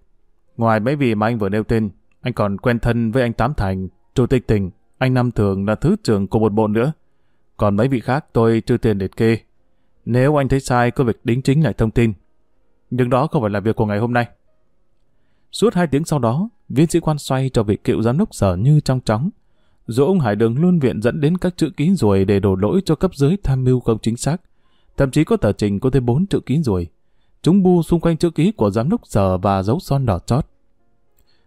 ngoài mấy vị mà anh vừa nêu tên, anh còn quen thân với anh Tám Thành, Chủ tịch tỉnh, anh Nam Thường là thứ trưởng của một bộ nữa. Còn mấy vị khác tôi chưa tiền liệt kê. Nếu anh thấy sai có việc đính chính lại thông tin. Nhưng đó không phải là việc của ngày hôm nay. Suốt hai tiếng sau đó, viên sĩ quan xoay cho vị cựu giám đốc sở như trong chóng. dỗ ông Hải Đường luôn viện dẫn đến các chữ ký ruồi để đổ lỗi cho cấp dưới tham mưu không chính xác. Thậm chí có tờ trình có tới bốn chữ ký ruồi. Chúng bu xung quanh chữ ký của giám đốc sở và dấu son đỏ chót.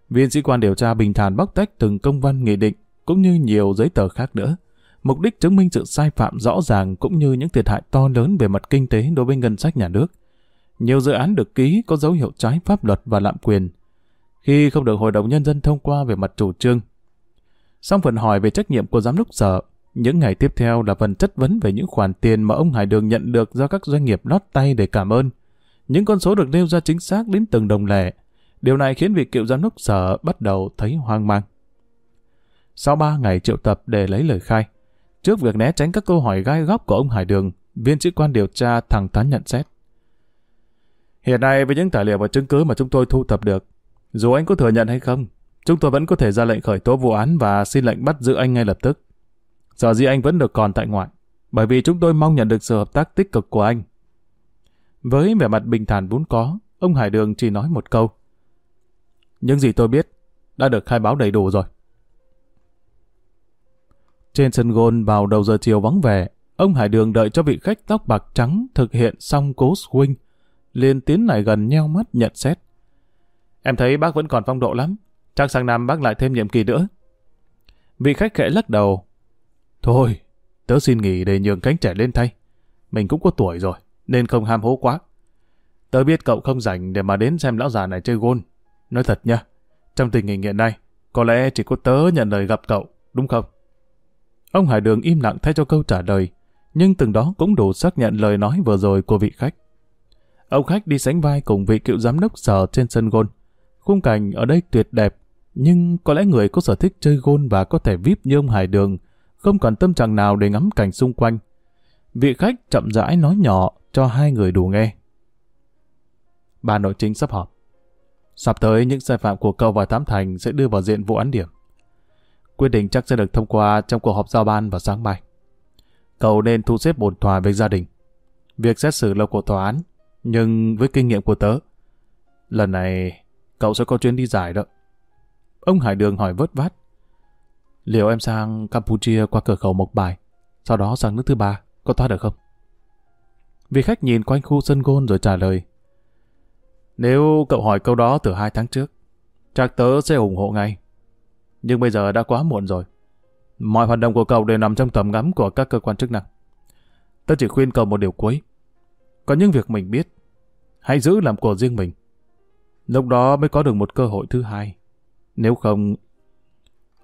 Viên sĩ quan điều tra bình thản bóc tách từng công văn nghị định cũng như nhiều giấy tờ khác nữa. Mục đích chứng minh sự sai phạm rõ ràng cũng như những thiệt hại to lớn về mặt kinh tế đối với ngân sách nhà nước. Nhiều dự án được ký có dấu hiệu trái pháp luật và lạm quyền. Khi không được Hội đồng Nhân dân thông qua về mặt chủ trương. Xong phần hỏi về trách nhiệm của giám đốc sở, những ngày tiếp theo là phần chất vấn về những khoản tiền mà ông Hải Đường nhận được do các doanh nghiệp lót tay để cảm ơn. Những con số được nêu ra chính xác đến từng đồng lẻ. Điều này khiến vị cựu giám đốc sở bắt đầu thấy hoang mang. Sau 3 ngày triệu tập để lấy lời khai, trước việc né tránh các câu hỏi gai góc của ông Hải Đường, viên sĩ quan điều tra thẳng thắn nhận xét. Hiện nay với những tài liệu và chứng cứ mà chúng tôi thu thập được, dù anh có thừa nhận hay không, chúng tôi vẫn có thể ra lệnh khởi tố vụ án và xin lệnh bắt giữ anh ngay lập tức. Sở dĩ anh vẫn được còn tại ngoại, bởi vì chúng tôi mong nhận được sự hợp tác tích cực của anh. Với vẻ mặt bình thản vốn có, ông Hải Đường chỉ nói một câu. Những gì tôi biết đã được khai báo đầy đủ rồi. Trên sân gôn vào đầu giờ chiều vắng vẻ, ông Hải Đường đợi cho vị khách tóc bạc trắng thực hiện xong cố swing, liền tiến lại gần nheo mắt nhận xét. Em thấy bác vẫn còn phong độ lắm, chắc sang năm bác lại thêm nhiệm kỳ nữa. Vị khách khẽ lắc đầu. Thôi, tớ xin nghỉ để nhường cánh trẻ lên thay. Mình cũng có tuổi rồi, nên không ham hố quá. Tớ biết cậu không rảnh để mà đến xem lão già này chơi gôn. Nói thật nha, trong tình hình hiện nay, có lẽ chỉ có tớ nhận lời gặp cậu, đúng không? Ông Hải Đường im lặng thay cho câu trả lời, nhưng từng đó cũng đủ xác nhận lời nói vừa rồi của vị khách. Ông khách đi sánh vai cùng vị cựu giám đốc sở trên sân gôn. Khung cảnh ở đây tuyệt đẹp, nhưng có lẽ người có sở thích chơi gôn và có thể vip như ông Hải Đường, không còn tâm trạng nào để ngắm cảnh xung quanh. Vị khách chậm rãi nói nhỏ cho hai người đủ nghe. Bà nội chính sắp họp. Sắp tới những sai phạm của cậu và Tám Thành sẽ đưa vào diện vụ án điểm. Quyết định chắc sẽ được thông qua trong cuộc họp giao ban vào sáng mai. Cậu nên thu xếp bổn thỏa việc gia đình. Việc xét xử là của tòa án, nhưng với kinh nghiệm của tớ, lần này cậu sẽ có chuyến đi dài đó. Ông Hải Đường hỏi vớt vát. Liệu em sang Campuchia qua cửa khẩu Mộc Bài, sau đó sang nước thứ ba, có thoát được không? Vị khách nhìn quanh khu sân gôn rồi trả lời. Nếu cậu hỏi câu đó từ hai tháng trước, chắc tớ sẽ ủng hộ ngay. Nhưng bây giờ đã quá muộn rồi. Mọi hoạt động của cậu đều nằm trong tầm ngắm của các cơ quan chức năng. Tớ chỉ khuyên cậu một điều cuối. Có những việc mình biết, hãy giữ làm của riêng mình. Lúc đó mới có được một cơ hội thứ hai. Nếu không...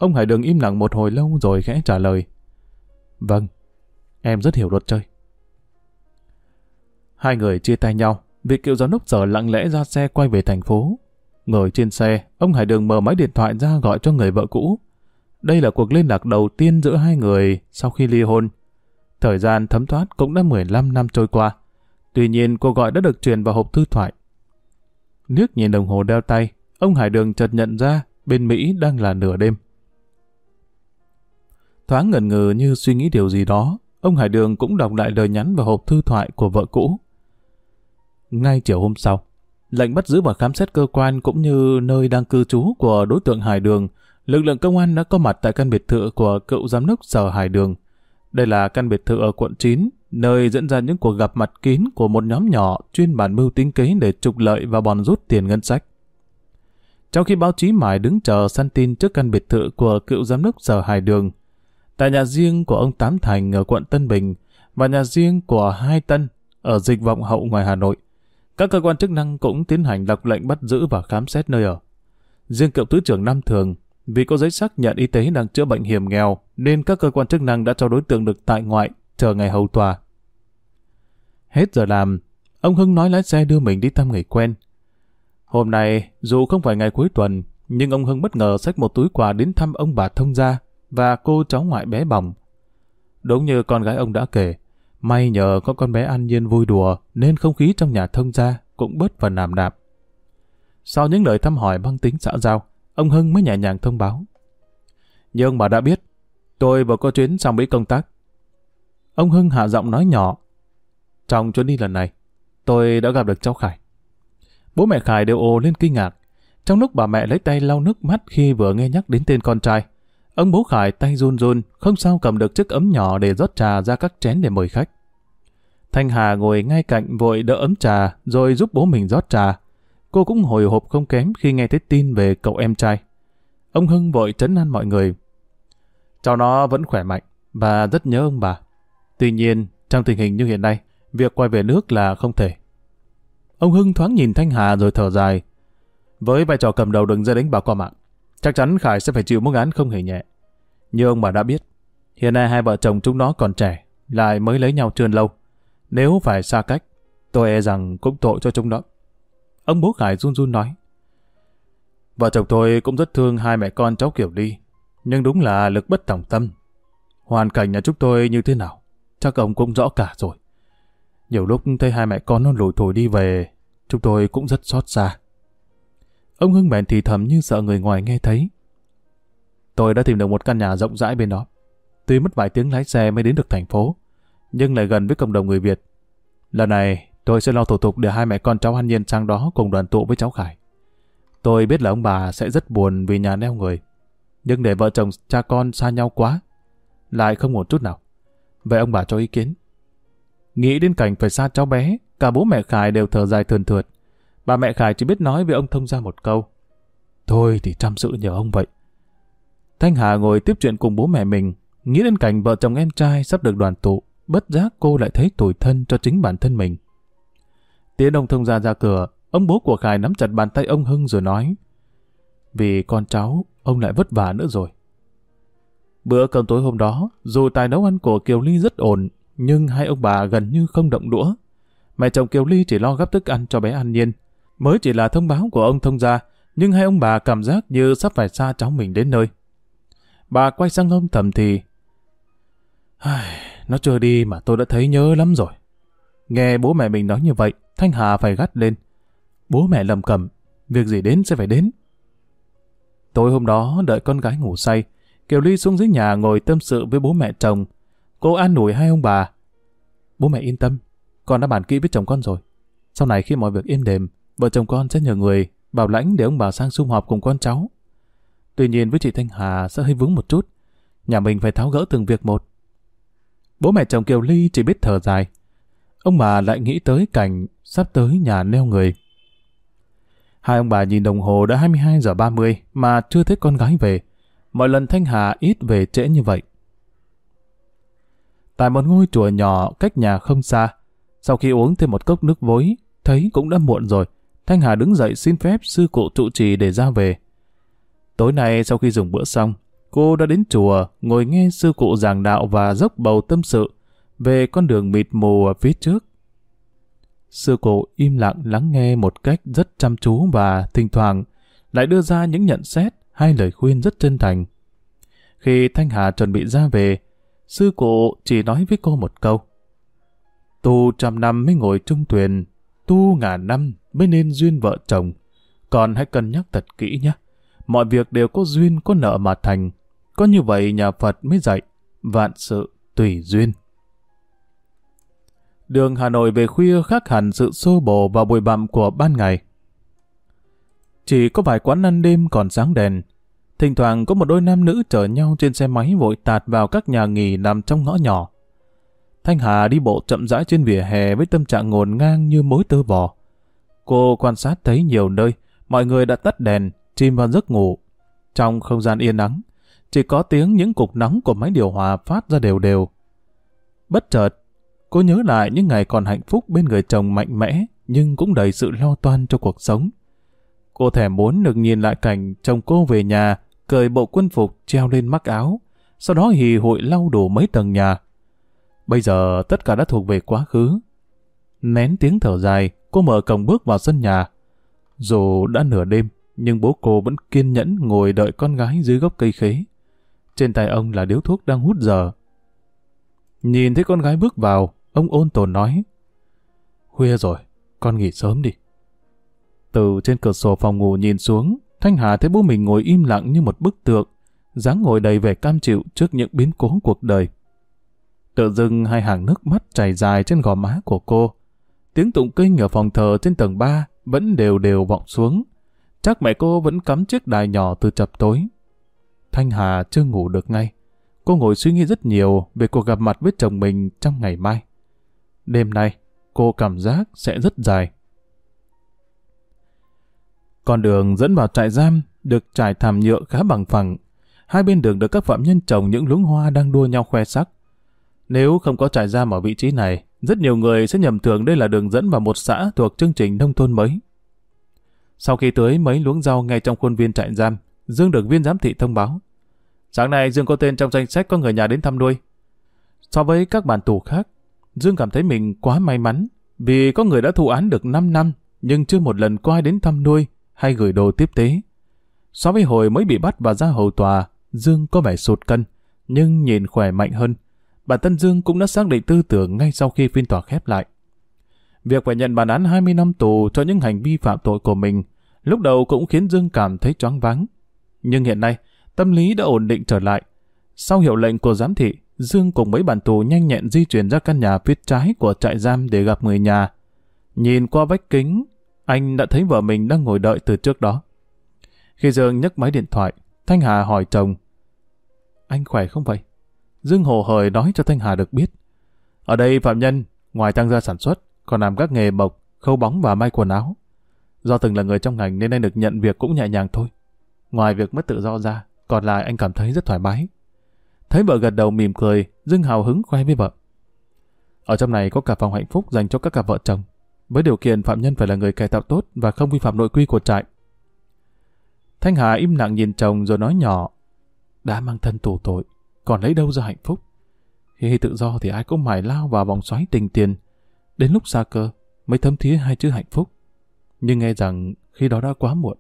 Ông Hải Đường im lặng một hồi lâu rồi khẽ trả lời. Vâng, em rất hiểu luật chơi. Hai người chia tay nhau, vị cựu giám đốc sở lặng lẽ ra xe quay về thành phố. Ngồi trên xe, ông Hải Đường mở máy điện thoại ra gọi cho người vợ cũ. Đây là cuộc liên lạc đầu tiên giữa hai người sau khi ly hôn. Thời gian thấm thoát cũng đã 15 năm trôi qua. Tuy nhiên cuộc gọi đã được truyền vào hộp thư thoại. Nước nhìn đồng hồ đeo tay, ông Hải Đường chợt nhận ra bên Mỹ đang là nửa đêm. Thoáng ngần ngừ như suy nghĩ điều gì đó, ông Hải Đường cũng đọc lại lời nhắn vào hộp thư thoại của vợ cũ. Ngay chiều hôm sau, lệnh bắt giữ và khám xét cơ quan cũng như nơi đang cư trú của đối tượng Hải Đường, lực lượng công an đã có mặt tại căn biệt thự của cựu giám đốc sở Hải Đường. Đây là căn biệt thự ở quận 9, nơi dẫn ra những cuộc gặp mặt kín của một nhóm nhỏ chuyên bàn mưu tính kế để trục lợi và bòn rút tiền ngân sách. Trong khi báo chí mãi đứng chờ săn tin trước căn biệt thự của cựu giám đốc sở Hải Đường, tại nhà riêng của ông Tám Thành ở quận Tân Bình và nhà riêng của Hai Tân ở dịch vọng hậu ngoài Hà Nội, các cơ quan chức năng cũng tiến hành đọc lệnh bắt giữ và khám xét nơi ở. Riêng cựu thứ trưởng Nam Thường, vì có giấy xác nhận y tế đang chữa bệnh hiểm nghèo, nên các cơ quan chức năng đã cho đối tượng được tại ngoại, chờ ngày hầu tòa. Hết giờ làm, ông Hưng nói lái xe đưa mình đi thăm người quen. Hôm nay, dù không phải ngày cuối tuần, nhưng ông Hưng bất ngờ xách một túi quà đến thăm ông bà thông gia và cô cháu ngoại bé bỏng. Đúng như con gái ông đã kể, may nhờ có con bé an nhiên vui đùa nên không khí trong nhà thông gia cũng bớt phần nàm đạp. Sau những lời thăm hỏi băng tính xã giao, ông Hưng mới nhẹ nhàng thông báo. Như ông bà đã biết, tôi vừa có chuyến sang Mỹ công tác. Ông Hưng hạ giọng nói nhỏ. Trong chuyến đi lần này, tôi đã gặp được cháu Khải. Bố mẹ Khải đều ồ lên kinh ngạc. Trong lúc bà mẹ lấy tay lau nước mắt khi vừa nghe nhắc đến tên con trai, ông bố Khải tay run run, không sao cầm được chiếc ấm nhỏ để rót trà ra các chén để mời khách. Thanh Hà ngồi ngay cạnh vội đỡ ấm trà rồi giúp bố mình rót trà. Cô cũng hồi hộp không kém khi nghe thấy tin về cậu em trai. Ông Hưng vội trấn an mọi người. Cháu nó vẫn khỏe mạnh và rất nhớ ông bà. Tuy nhiên, trong tình hình như hiện nay, việc quay về nước là không thể. Ông Hưng thoáng nhìn Thanh Hà rồi thở dài. Với vai trò cầm đầu đường dây đánh bạc qua mạng, chắc chắn Khải sẽ phải chịu mức án không hề nhẹ. Như ông bà đã biết, hiện nay hai vợ chồng chúng nó còn trẻ, lại mới lấy nhau chưa lâu. Nếu phải xa cách, tôi e rằng cũng tội cho chúng nó. Ông bố Khải run run nói. Vợ chồng tôi cũng rất thương hai mẹ con cháu Kiều đi nhưng đúng là lực bất tòng tâm. Hoàn cảnh nhà chúng tôi như thế nào, chắc ông cũng rõ cả rồi. Nhiều lúc thấy hai mẹ con nó lủi thổi đi về, chúng tôi cũng rất xót xa. Ông Hưng bèn thì thầm như sợ người ngoài nghe thấy. Tôi đã tìm được một căn nhà rộng rãi bên đó. Tuy mất vài tiếng lái xe mới đến được thành phố, nhưng lại gần với cộng đồng người Việt. Lần này, tôi sẽ lo thủ tục để hai mẹ con cháu Hân Nhiên sang đó cùng đoàn tụ với cháu Khải. Tôi biết là ông bà sẽ rất buồn vì nhà neo người. Nhưng để vợ chồng cha con xa nhau quá, lại không một chút nào. Vậy ông bà cho ý kiến. Nghĩ đến cảnh phải xa cháu bé, cả bố mẹ Khải đều thở dài thườn thượt. Bà mẹ Khải chỉ biết nói với ông thông ra một câu. Thôi thì chăm sự nhờ ông vậy. Thanh Hà ngồi tiếp chuyện cùng bố mẹ mình, nghĩ đến cảnh vợ chồng em trai sắp được đoàn tụ, bất giác cô lại thấy tủi thân cho chính bản thân mình. Tiến ông thông ra ra cửa, ông bố của Khải nắm chặt bàn tay ông Hưng rồi nói Vì con cháu, ông lại vất vả nữa rồi. Bữa cơm tối hôm đó, dù tài nấu ăn của Kiều Ly rất ổn, nhưng hai ông bà gần như không động đũa. Mẹ chồng Kiều Ly chỉ lo gấp thức ăn cho bé An Nhiên. Mới chỉ là thông báo của ông thông gia, nhưng hai ông bà cảm giác như sắp phải xa cháu mình đến nơi. Bà quay sang ông thầm thì Nó chưa đi mà tôi đã thấy nhớ lắm rồi. Nghe bố mẹ mình nói như vậy, Thanh Hà phải gắt lên. Bố mẹ lầm cầm, việc gì đến sẽ phải đến. Tối hôm đó đợi con gái ngủ say, Kiều Ly xuống dưới nhà ngồi tâm sự với bố mẹ chồng. Cô an ủi hai ông bà. Bố mẹ yên tâm, con đã bàn kỹ với chồng con rồi. Sau này khi mọi việc êm đềm, vợ chồng con sẽ nhờ người bảo lãnh để ông bà sang sum họp cùng con cháu. Tuy nhiên với chị Thanh Hà sẽ hơi vướng một chút. Nhà mình phải tháo gỡ từng việc một. Bố mẹ chồng Kiều Ly chỉ biết thở dài. Ông bà lại nghĩ tới cảnh sắp tới nhà neo người. Hai ông bà nhìn đồng hồ đã 22 giờ 30 mà chưa thấy con gái về. Mọi lần Thanh Hà ít về trễ như vậy. Tại một ngôi chùa nhỏ cách nhà không xa, sau khi uống thêm một cốc nước vối, thấy cũng đã muộn rồi, Thanh Hà đứng dậy xin phép sư cụ trụ trì để ra về. Tối nay sau khi dùng bữa xong, cô đã đến chùa ngồi nghe sư cụ giảng đạo và dốc bầu tâm sự về con đường mịt mù ở phía trước. Sư cụ im lặng lắng nghe một cách rất chăm chú và thỉnh thoảng lại đưa ra những nhận xét hay lời khuyên rất chân thành. Khi Thanh Hà chuẩn bị ra về, sư cụ chỉ nói với cô một câu. Tu trăm năm mới ngồi trung thuyền, tu ngàn năm mới nên duyên vợ chồng. Còn hãy cân nhắc thật kỹ nhé. Mọi việc đều có duyên có nợ mà thành. Có như vậy nhà Phật mới dạy, vạn sự tùy duyên. Đường Hà Nội về khuya khác hẳn sự xô bồ và bụi bặm của ban ngày. Chỉ có vài quán ăn đêm còn sáng đèn. Thỉnh thoảng có một đôi nam nữ chở nhau trên xe máy vội tạt vào các nhà nghỉ nằm trong ngõ nhỏ. Thanh Hà đi bộ chậm rãi trên vỉa hè với tâm trạng ngổn ngang như mối tơ vò. Cô quan sát thấy nhiều nơi, mọi người đã tắt đèn, chìm vào giấc ngủ. Trong không gian yên ắng, chỉ có tiếng những cục nóng của máy điều hòa phát ra đều đều. Bất chợt, cô nhớ lại những ngày còn hạnh phúc bên người chồng mạnh mẽ, nhưng cũng đầy sự lo toan cho cuộc sống. Cô thèm muốn được nhìn lại cảnh chồng cô về nhà, cởi bộ quân phục treo lên mắc áo, sau đó hì hội lau đổ mấy tầng nhà. Bây giờ tất cả đã thuộc về quá khứ. Nén tiếng thở dài, cô mở cổng bước vào sân nhà. Dù đã nửa đêm, nhưng bố cô vẫn kiên nhẫn ngồi đợi con gái dưới gốc cây khế. Trên tay ông là điếu thuốc đang hút giờ. Nhìn thấy con gái bước vào, ông ôn tồn nói. Khuya rồi, con nghỉ sớm đi. Từ trên cửa sổ phòng ngủ nhìn xuống, Thanh Hà thấy bố mình ngồi im lặng như một bức tượng, dáng ngồi đầy vẻ cam chịu trước những biến cố cuộc đời. Tự dưng hai hàng nước mắt chảy dài trên gò má của cô. Tiếng tụng kinh ở phòng thờ trên tầng 3 vẫn đều đều vọng xuống. Chắc mẹ cô vẫn cắm chiếc đài nhỏ từ chập tối. Thanh Hà chưa ngủ được ngay. Cô ngồi suy nghĩ rất nhiều về cuộc gặp mặt với chồng mình trong ngày mai. Đêm nay, cô cảm giác sẽ rất dài. Con đường dẫn vào trại giam được trải thảm nhựa khá bằng phẳng. Hai bên đường được các phạm nhân trồng những luống hoa đang đua nhau khoe sắc. Nếu không có trại giam ở vị trí này, rất nhiều người sẽ nhầm tưởng đây là đường dẫn vào một xã thuộc chương trình nông thôn mới. Sau khi tưới mấy luống rau ngay trong khuôn viên trại giam, Dương được viên giám thị thông báo. Sáng nay Dương có tên trong danh sách có người nhà đến thăm nuôi. So với các bản tù khác, Dương cảm thấy mình quá may mắn vì có người đã thụ án được 5 năm nhưng chưa một lần có ai đến thăm nuôi hay gửi đồ tiếp tế. So với hồi mới bị bắt và ra hầu tòa, Dương có vẻ sụt cân, nhưng nhìn khỏe mạnh hơn. Bản thân Dương cũng đã xác định tư tưởng ngay sau khi phiên tòa khép lại. Việc phải nhận bản án 20 năm tù cho những hành vi phạm tội của mình, lúc đầu cũng khiến Dương cảm thấy choáng váng. Nhưng hiện nay, tâm lý đã ổn định trở lại. Sau hiệu lệnh của giám thị, Dương cùng mấy bản tù nhanh nhẹn di chuyển ra căn nhà phía trái của trại giam để gặp người nhà. Nhìn qua vách kính, anh đã thấy vợ mình đang ngồi đợi từ trước đó. Khi Dương nhấc máy điện thoại, Thanh Hà hỏi chồng. Anh khỏe không vậy? Dương hồ hời nói cho Thanh Hà được biết. Ở đây phạm nhân, ngoài tăng gia sản xuất, còn làm các nghề bộc, khâu bóng và may quần áo. Do từng là người trong ngành nên anh được nhận việc cũng nhẹ nhàng thôi. Ngoài việc mất tự do ra, còn lại anh cảm thấy rất thoải mái. Thấy vợ gật đầu mỉm cười, Dương hào hứng khoe với vợ. Ở trong này có cả phòng hạnh phúc dành cho các cặp vợ chồng, với điều kiện phạm nhân phải là người cải tạo tốt và không vi phạm nội quy của trại. Thanh Hà im lặng nhìn chồng rồi nói nhỏ, đã mang thân tù tội, còn lấy đâu ra hạnh phúc? Khi tự do thì ai cũng mải lao vào vòng xoáy tình tiền, đến lúc xa cơ mới thấm thía hai chữ hạnh phúc. Nhưng nghe rằng khi đó đã quá muộn.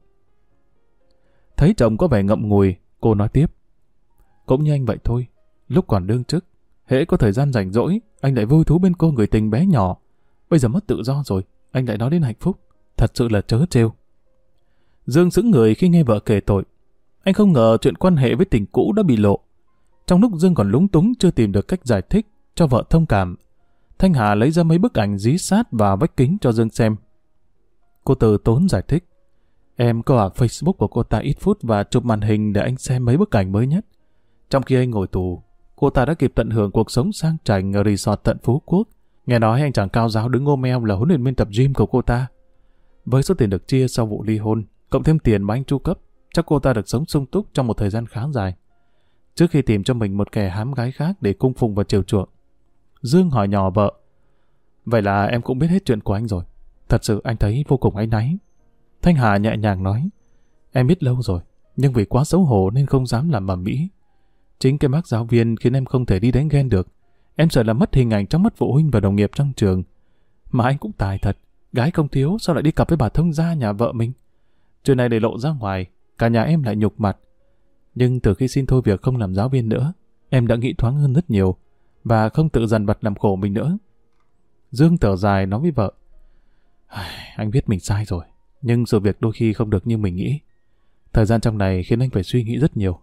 Thấy chồng có vẻ ngậm ngùi, cô nói tiếp. Cũng như anh vậy thôi, lúc còn đương chức, hễ có thời gian rảnh rỗi, anh lại vui thú bên cô người tình bé nhỏ. Bây giờ mất tự do rồi, anh lại nói đến hạnh phúc. Thật sự là chớ trêu. Dương sững người khi nghe vợ kể tội. Anh không ngờ chuyện quan hệ với tình cũ đã bị lộ. Trong lúc Dương còn lúng túng chưa tìm được cách giải thích cho vợ thông cảm, Thanh Hà lấy ra mấy bức ảnh dí sát vào vách kính cho Dương xem. Cô từ tốn giải thích. Em có ở Facebook của cô ta ít phút và chụp màn hình để anh xem mấy bức ảnh mới nhất. Trong khi anh ngồi tù, cô ta đã kịp tận hưởng cuộc sống sang chảnh ở resort tận Phú Quốc. Nghe nói anh chàng cao giáo đứng ôm eo là huấn luyện viên tập gym của cô ta. Với số tiền được chia sau vụ ly hôn, cộng thêm tiền mà anh chu cấp, chắc cô ta được sống sung túc trong một thời gian khá dài. Trước khi tìm cho mình một kẻ hám gái khác để cung phụng và chiều chuộng, Dương hỏi nhỏ vợ. Vậy là em cũng biết hết chuyện của anh rồi. Thật sự anh thấy vô cùng áy náy. Thanh Hà nhẹ nhàng nói. Em biết lâu rồi, nhưng vì quá xấu hổ nên không dám làm mầm mỹ. Chính cái bác giáo viên khiến em không thể đi đánh ghen được. Em sợ là mất hình ảnh trong mắt phụ huynh và đồng nghiệp trong trường. Mà anh cũng tài thật. Gái không thiếu sao lại đi cặp với bà thông gia nhà vợ mình. Chuyện này để lộ ra ngoài, cả nhà em lại nhục mặt. Nhưng từ khi xin thôi việc không làm giáo viên nữa, em đã nghĩ thoáng hơn rất nhiều và không tự dằn vặt làm khổ mình nữa. Dương thở dài nói với vợ. Anh biết mình sai rồi, nhưng sự việc đôi khi không được như mình nghĩ. Thời gian trong này khiến anh phải suy nghĩ rất nhiều.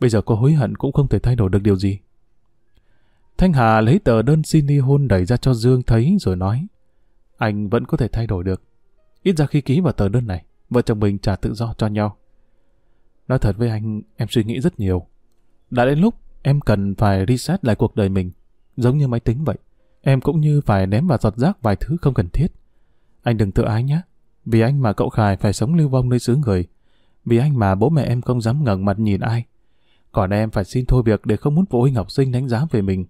Bây giờ có hối hận cũng không thể thay đổi được điều gì. Thanh Hà lấy tờ đơn xin ly hôn đẩy ra cho Dương thấy rồi nói. Anh vẫn có thể thay đổi được. Ít ra khi ký vào tờ đơn này, vợ chồng mình trả tự do cho nhau. Nói thật với anh, em suy nghĩ rất nhiều. Đã đến lúc em cần phải reset lại cuộc đời mình, giống như máy tính vậy. Em cũng như phải ném vào giọt rác vài thứ không cần thiết. Anh đừng tự ái nhé. Vì anh mà cậu Khải phải sống lưu vong nơi xứ người. Vì anh mà bố mẹ em không dám ngẩng mặt nhìn ai. Còn em phải xin thôi việc để không muốn phụ huynh học sinh đánh giá về mình.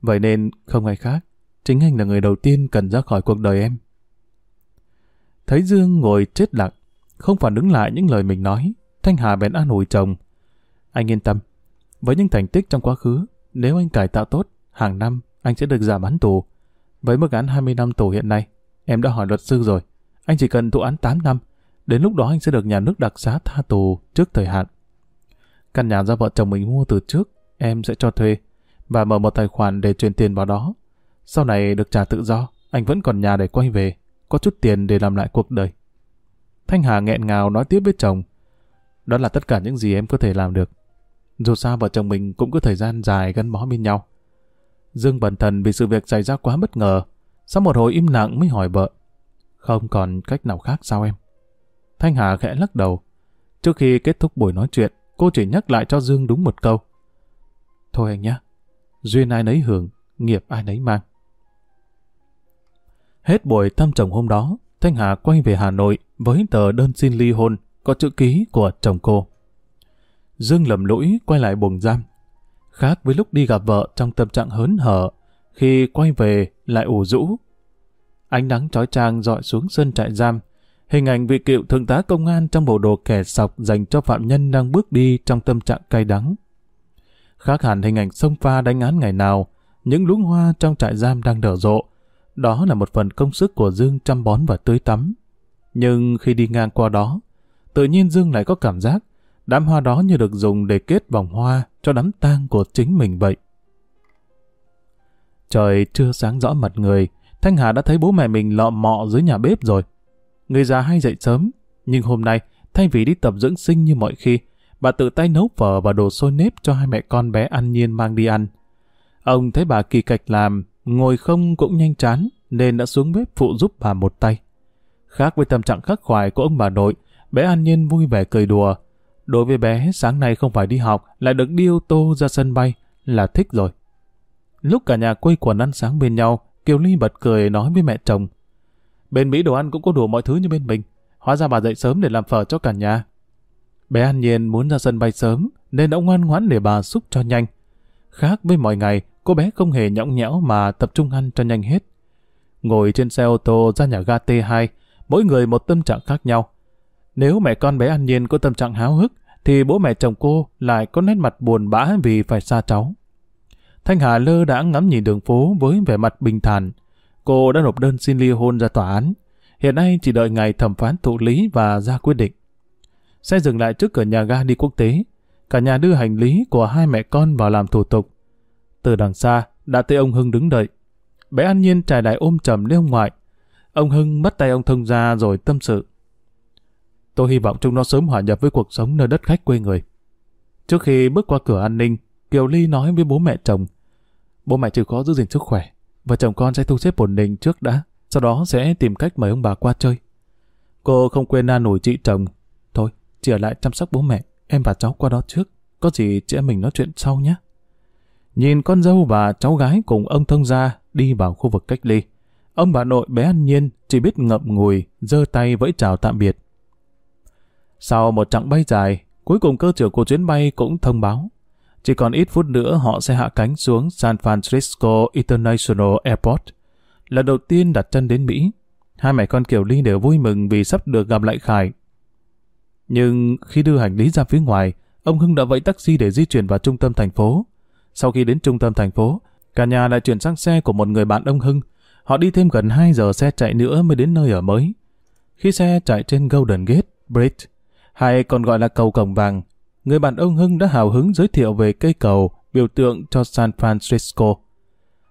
Vậy nên không ai khác. Chính anh là người đầu tiên cần ra khỏi cuộc đời em. Thấy Dương ngồi chết lặng, Không phản ứng lại những lời mình nói, Thanh Hà bèn an ủi chồng. Anh yên tâm, với những thành tích trong quá khứ, nếu anh cải tạo tốt, hàng năm anh sẽ được giảm án tù. Với mức án 20 năm tù hiện nay, em đã hỏi luật sư rồi. Anh chỉ cần thụ án 8 năm, đến lúc đó anh sẽ được nhà nước đặc xá tha tù trước thời hạn. Căn nhà do vợ chồng mình mua từ trước, em sẽ cho thuê và mở một tài khoản để chuyển tiền vào đó. Sau này được trả tự do, anh vẫn còn nhà để quay về, có chút tiền để làm lại cuộc đời. Thanh Hà nghẹn ngào nói tiếp với chồng. Đó là tất cả những gì em có thể làm được. Dù sao vợ chồng mình cũng có thời gian dài gắn bó bên nhau. Dương bần thần vì sự việc xảy ra quá bất ngờ. Sau một hồi im lặng mới hỏi vợ. Không còn cách nào khác sao em? Thanh Hà khẽ lắc đầu. Trước khi kết thúc buổi nói chuyện, cô chỉ nhắc lại cho Dương đúng một câu. Thôi anh nhé, duyên ai nấy hưởng, nghiệp ai nấy mang. Hết buổi thăm chồng hôm đó, Thanh Hà quay về Hà Nội với tờ đơn xin ly hôn có chữ ký của chồng cô. Dương lầm lũi quay lại buồng giam. Khác với lúc đi gặp vợ trong tâm trạng hớn hở, khi quay về lại ủ rũ. Ánh nắng trói trang dọi xuống sân trại giam, hình ảnh vị cựu thượng tá công an trong bộ đồ kẻ sọc dành cho phạm nhân đang bước đi trong tâm trạng cay đắng. Khác hẳn hình ảnh sông pha đánh án ngày nào, những luống hoa trong trại giam đang nở rộ. Đó là một phần công sức của Dương chăm bón và tưới tắm. Nhưng khi đi ngang qua đó, tự nhiên Dương lại có cảm giác đám hoa đó như được dùng để kết vòng hoa cho đám tang của chính mình vậy. Trời chưa sáng rõ mặt người, Thanh Hà đã thấy bố mẹ mình lọ mọ dưới nhà bếp rồi. Người già hay dậy sớm, nhưng hôm nay, thay vì đi tập dưỡng sinh như mọi khi, bà tự tay nấu phở và đồ sôi nếp cho hai mẹ con bé ăn nhiên mang đi ăn. Ông thấy bà kỳ cạch làm, ngồi không cũng nhanh chán, nên đã xuống bếp phụ giúp bà một tay. Khác với tâm trạng khắc khoải của ông bà nội, bé An Nhiên vui vẻ cười đùa. Đối với bé, sáng nay không phải đi học, lại được đi ô tô ra sân bay, là thích rồi. Lúc cả nhà quây quần ăn sáng bên nhau, Kiều Ly bật cười nói với mẹ chồng. Bên Mỹ đồ ăn cũng có đủ mọi thứ như bên mình. Hóa ra bà dậy sớm để làm phở cho cả nhà. Bé An Nhiên muốn ra sân bay sớm, nên ông ngoan ngoãn để bà xúc cho nhanh. Khác với mọi ngày, cô bé không hề nhõng nhẽo mà tập trung ăn cho nhanh hết. Ngồi trên xe ô tô ra nhà ga T2, mỗi người một tâm trạng khác nhau. Nếu mẹ con bé An Nhiên có tâm trạng háo hức, thì bố mẹ chồng cô lại có nét mặt buồn bã vì phải xa cháu. Thanh Hà lơ đã ngắm nhìn đường phố với vẻ mặt bình thản. Cô đã nộp đơn xin ly hôn ra tòa án. Hiện nay chỉ đợi ngày thẩm phán thụ lý và ra quyết định. Xe dừng lại trước cửa nhà ga đi quốc tế. Cả nhà đưa hành lý của hai mẹ con vào làm thủ tục. Từ đằng xa, đã thấy ông Hưng đứng đợi. Bé An Nhiên trải đại ôm trầm lên ông ngoại. Ông Hưng bắt tay ông thông ra rồi tâm sự. Tôi hy vọng chúng nó sớm hòa nhập với cuộc sống nơi đất khách quê người. Trước khi bước qua cửa an ninh, Kiều Ly nói với bố mẹ chồng. Bố mẹ chịu khó giữ gìn sức khỏe, và chồng con sẽ thu xếp ổn định trước đã, sau đó sẽ tìm cách mời ông bà qua chơi. Cô không quên na nổi chị chồng. Thôi, chị ở lại chăm sóc bố mẹ, em và cháu qua đó trước. Có gì chị em mình nói chuyện sau nhé. Nhìn con dâu và cháu gái cùng ông thông gia đi vào khu vực cách ly. Ông bà nội bé An Nhiên chỉ biết ngậm ngùi, giơ tay vẫy chào tạm biệt. Sau một chặng bay dài, cuối cùng cơ trưởng của chuyến bay cũng thông báo. Chỉ còn ít phút nữa họ sẽ hạ cánh xuống San Francisco International Airport. Lần đầu tiên đặt chân đến Mỹ, hai mẹ con Kiều Ly đều vui mừng vì sắp được gặp lại Khải. Nhưng khi đưa hành lý ra phía ngoài, ông Hưng đã vẫy taxi để di chuyển vào trung tâm thành phố. Sau khi đến trung tâm thành phố, cả nhà lại chuyển sang xe của một người bạn ông Hưng. Họ đi thêm gần 2 giờ xe chạy nữa mới đến nơi ở mới. Khi xe chạy trên Golden Gate Bridge, hay còn gọi là cầu cổng vàng, người bạn ông Hưng đã hào hứng giới thiệu về cây cầu biểu tượng cho San Francisco.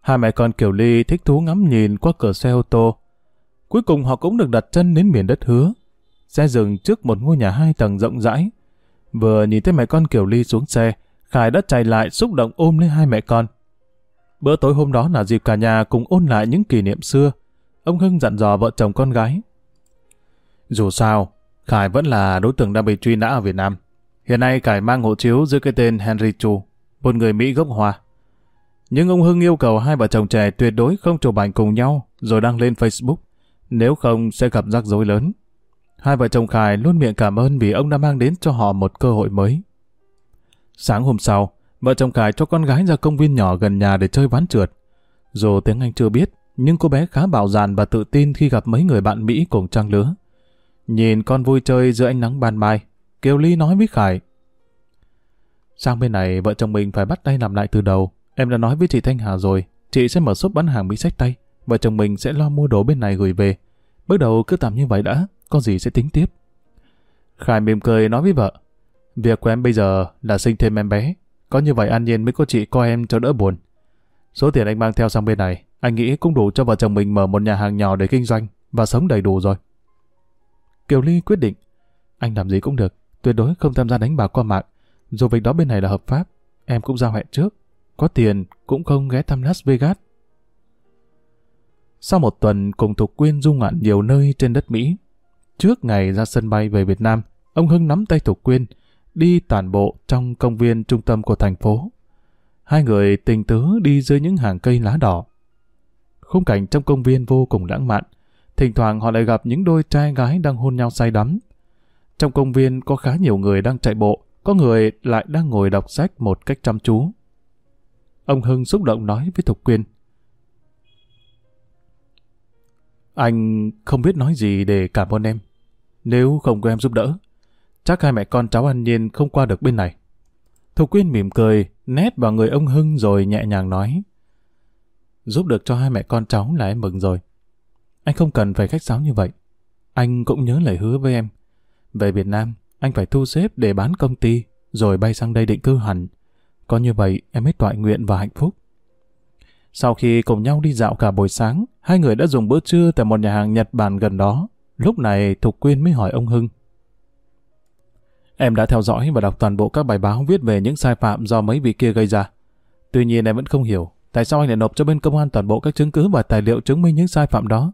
Hai mẹ con Kiều Ly thích thú ngắm nhìn qua cửa xe ô tô. Cuối cùng họ cũng được đặt chân đến miền đất hứa. Xe dừng trước một ngôi nhà hai tầng rộng rãi. Vừa nhìn thấy mẹ con Kiều Ly xuống xe, Khải đã chạy lại xúc động ôm lấy hai mẹ con. Bữa tối hôm đó là dịp cả nhà cùng ôn lại những kỷ niệm xưa. Ông Hưng dặn dò vợ chồng con gái. Dù sao, Khải vẫn là đối tượng đang bị truy nã ở Việt Nam. Hiện nay Khải mang hộ chiếu dưới cái tên Henry Chu, một người Mỹ gốc Hoa. Nhưng ông Hưng yêu cầu hai vợ chồng trẻ tuyệt đối không chụp ảnh cùng nhau rồi đăng lên Facebook, nếu không sẽ gặp rắc rối lớn. Hai vợ chồng Khải luôn miệng cảm ơn vì ông đã mang đến cho họ một cơ hội mới. Sáng hôm sau, vợ chồng Khải cho con gái ra công viên nhỏ gần nhà để chơi ván trượt. Dù tiếng Anh chưa biết, nhưng cô bé khá bảo dạn và tự tin khi gặp mấy người bạn Mỹ cùng trang lứa. Nhìn con vui chơi giữa ánh nắng ban mai, Kiều Ly nói với Khải. Sang bên này, vợ chồng mình phải bắt tay làm lại từ đầu. Em đã nói với chị Thanh Hà rồi, chị sẽ mở shop bán hàng bị sách tay. Vợ chồng mình sẽ lo mua đồ bên này gửi về. Bước đầu cứ tạm như vậy đã, có gì sẽ tính tiếp. Khải mỉm cười nói với vợ. Việc của em bây giờ là sinh thêm em bé. Có như vậy an nhiên mới có chị coi em cho đỡ buồn. Số tiền anh mang theo sang bên này, anh nghĩ cũng đủ cho vợ chồng mình mở một nhà hàng nhỏ để kinh doanh và sống đầy đủ rồi. Kiều Ly quyết định, anh làm gì cũng được, tuyệt đối không tham gia đánh bạc qua mạng. Dù việc đó bên này là hợp pháp, em cũng giao hẹn trước. Có tiền cũng không ghé thăm Las Vegas. Sau một tuần cùng Thục Quyên du ngoạn nhiều nơi trên đất Mỹ, trước ngày ra sân bay về Việt Nam, ông Hưng nắm tay Thục Quyên, đi toàn bộ trong công viên trung tâm của thành phố. Hai người tình tứ đi dưới những hàng cây lá đỏ. Khung cảnh trong công viên vô cùng lãng mạn. Thỉnh thoảng họ lại gặp những đôi trai gái đang hôn nhau say đắm. Trong công viên có khá nhiều người đang chạy bộ, có người lại đang ngồi đọc sách một cách chăm chú. Ông Hưng xúc động nói với Thục Quyên. Anh không biết nói gì để cảm ơn em. Nếu không có em giúp đỡ, chắc hai mẹ con cháu An Nhiên không qua được bên này. Thục Quyên mỉm cười, nét vào người ông Hưng rồi nhẹ nhàng nói. Giúp được cho hai mẹ con cháu là em mừng rồi. Anh không cần phải khách sáo như vậy. Anh cũng nhớ lời hứa với em. Về Việt Nam, anh phải thu xếp để bán công ty, rồi bay sang đây định cư hẳn. Có như vậy em mới toại nguyện và hạnh phúc. Sau khi cùng nhau đi dạo cả buổi sáng, hai người đã dùng bữa trưa tại một nhà hàng Nhật Bản gần đó. Lúc này Thục Quyên mới hỏi ông Hưng. Em đã theo dõi và đọc toàn bộ các bài báo viết về những sai phạm do mấy vị kia gây ra. Tuy nhiên em vẫn không hiểu tại sao anh lại nộp cho bên công an toàn bộ các chứng cứ và tài liệu chứng minh những sai phạm đó.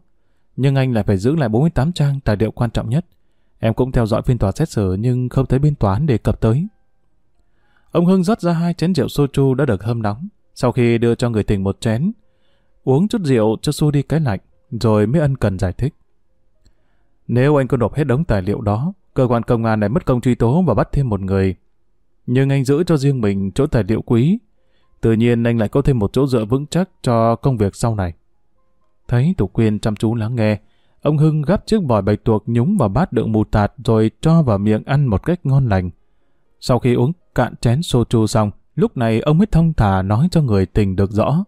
Nhưng anh lại phải giữ lại 48 trang tài liệu quan trọng nhất. Em cũng theo dõi phiên tòa xét xử nhưng không thấy bên tòa án đề cập tới. Ông Hưng rót ra hai chén rượu soju đã được hâm nóng. Sau khi đưa cho người tình một chén, uống chút rượu cho xua đi cái lạnh, rồi mới ân cần giải thích. Nếu anh có nộp hết đống tài liệu đó, cơ quan công an lại mất công truy tố và bắt thêm một người. Nhưng anh giữ cho riêng mình chỗ tài liệu quý. Tự nhiên anh lại có thêm một chỗ dựa vững chắc cho công việc sau này. Thấy Tục Quyên chăm chú lắng nghe, ông Hưng gắp chiếc bòi bạch tuộc nhúng vào bát đựng mù tạt rồi cho vào miệng ăn một cách ngon lành. Sau khi uống cạn chén soju xong, lúc này ông mới thông thả nói cho người tình được rõ.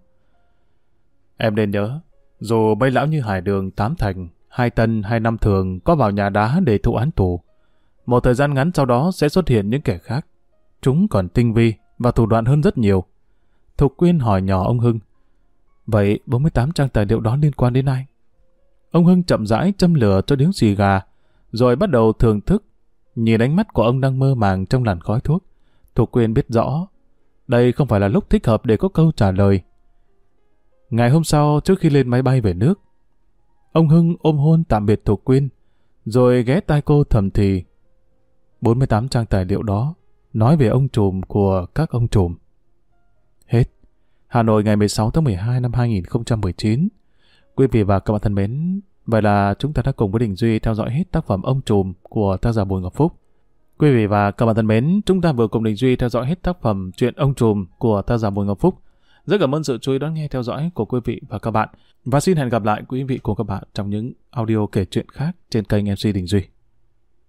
Em nên nhớ, dù bây lão như hải đường tám thành, hai tân hai năm thường có vào nhà đá để thụ án tù. Một thời gian ngắn sau đó sẽ xuất hiện những kẻ khác. Chúng còn tinh vi và thủ đoạn hơn rất nhiều. Thục Quyên hỏi nhỏ ông Hưng. Vậy 48 trang tài liệu đó liên quan đến ai? Ông Hưng chậm rãi châm lửa cho điếu xì gà, rồi bắt đầu thưởng thức. Nhìn ánh mắt của ông đang mơ màng trong làn khói thuốc. thuộc quyền biết rõ, đây không phải là lúc thích hợp để có câu trả lời. Ngày hôm sau, trước khi lên máy bay về nước, ông Hưng ôm hôn tạm biệt thuộc Quyên, rồi ghé tai cô thầm thì. 48 trang tài liệu đó nói về ông trùm của các ông trùm. Hà Nội ngày 16 tháng 12 năm 2019. Quý vị và các bạn thân mến, vậy là chúng ta đã cùng với Đình Duy theo dõi hết tác phẩm Ông Trùm của tác giả Bùi Ngọc Phúc. Quý vị và các bạn thân mến, chúng ta vừa cùng Đình Duy theo dõi hết tác phẩm Chuyện Ông Trùm của tác giả Bùi Ngọc Phúc. Rất cảm ơn sự chú ý đón nghe theo dõi của quý vị và các bạn. Và xin hẹn gặp lại quý vị cùng các bạn trong những audio kể chuyện khác trên kênh MC Đình Duy.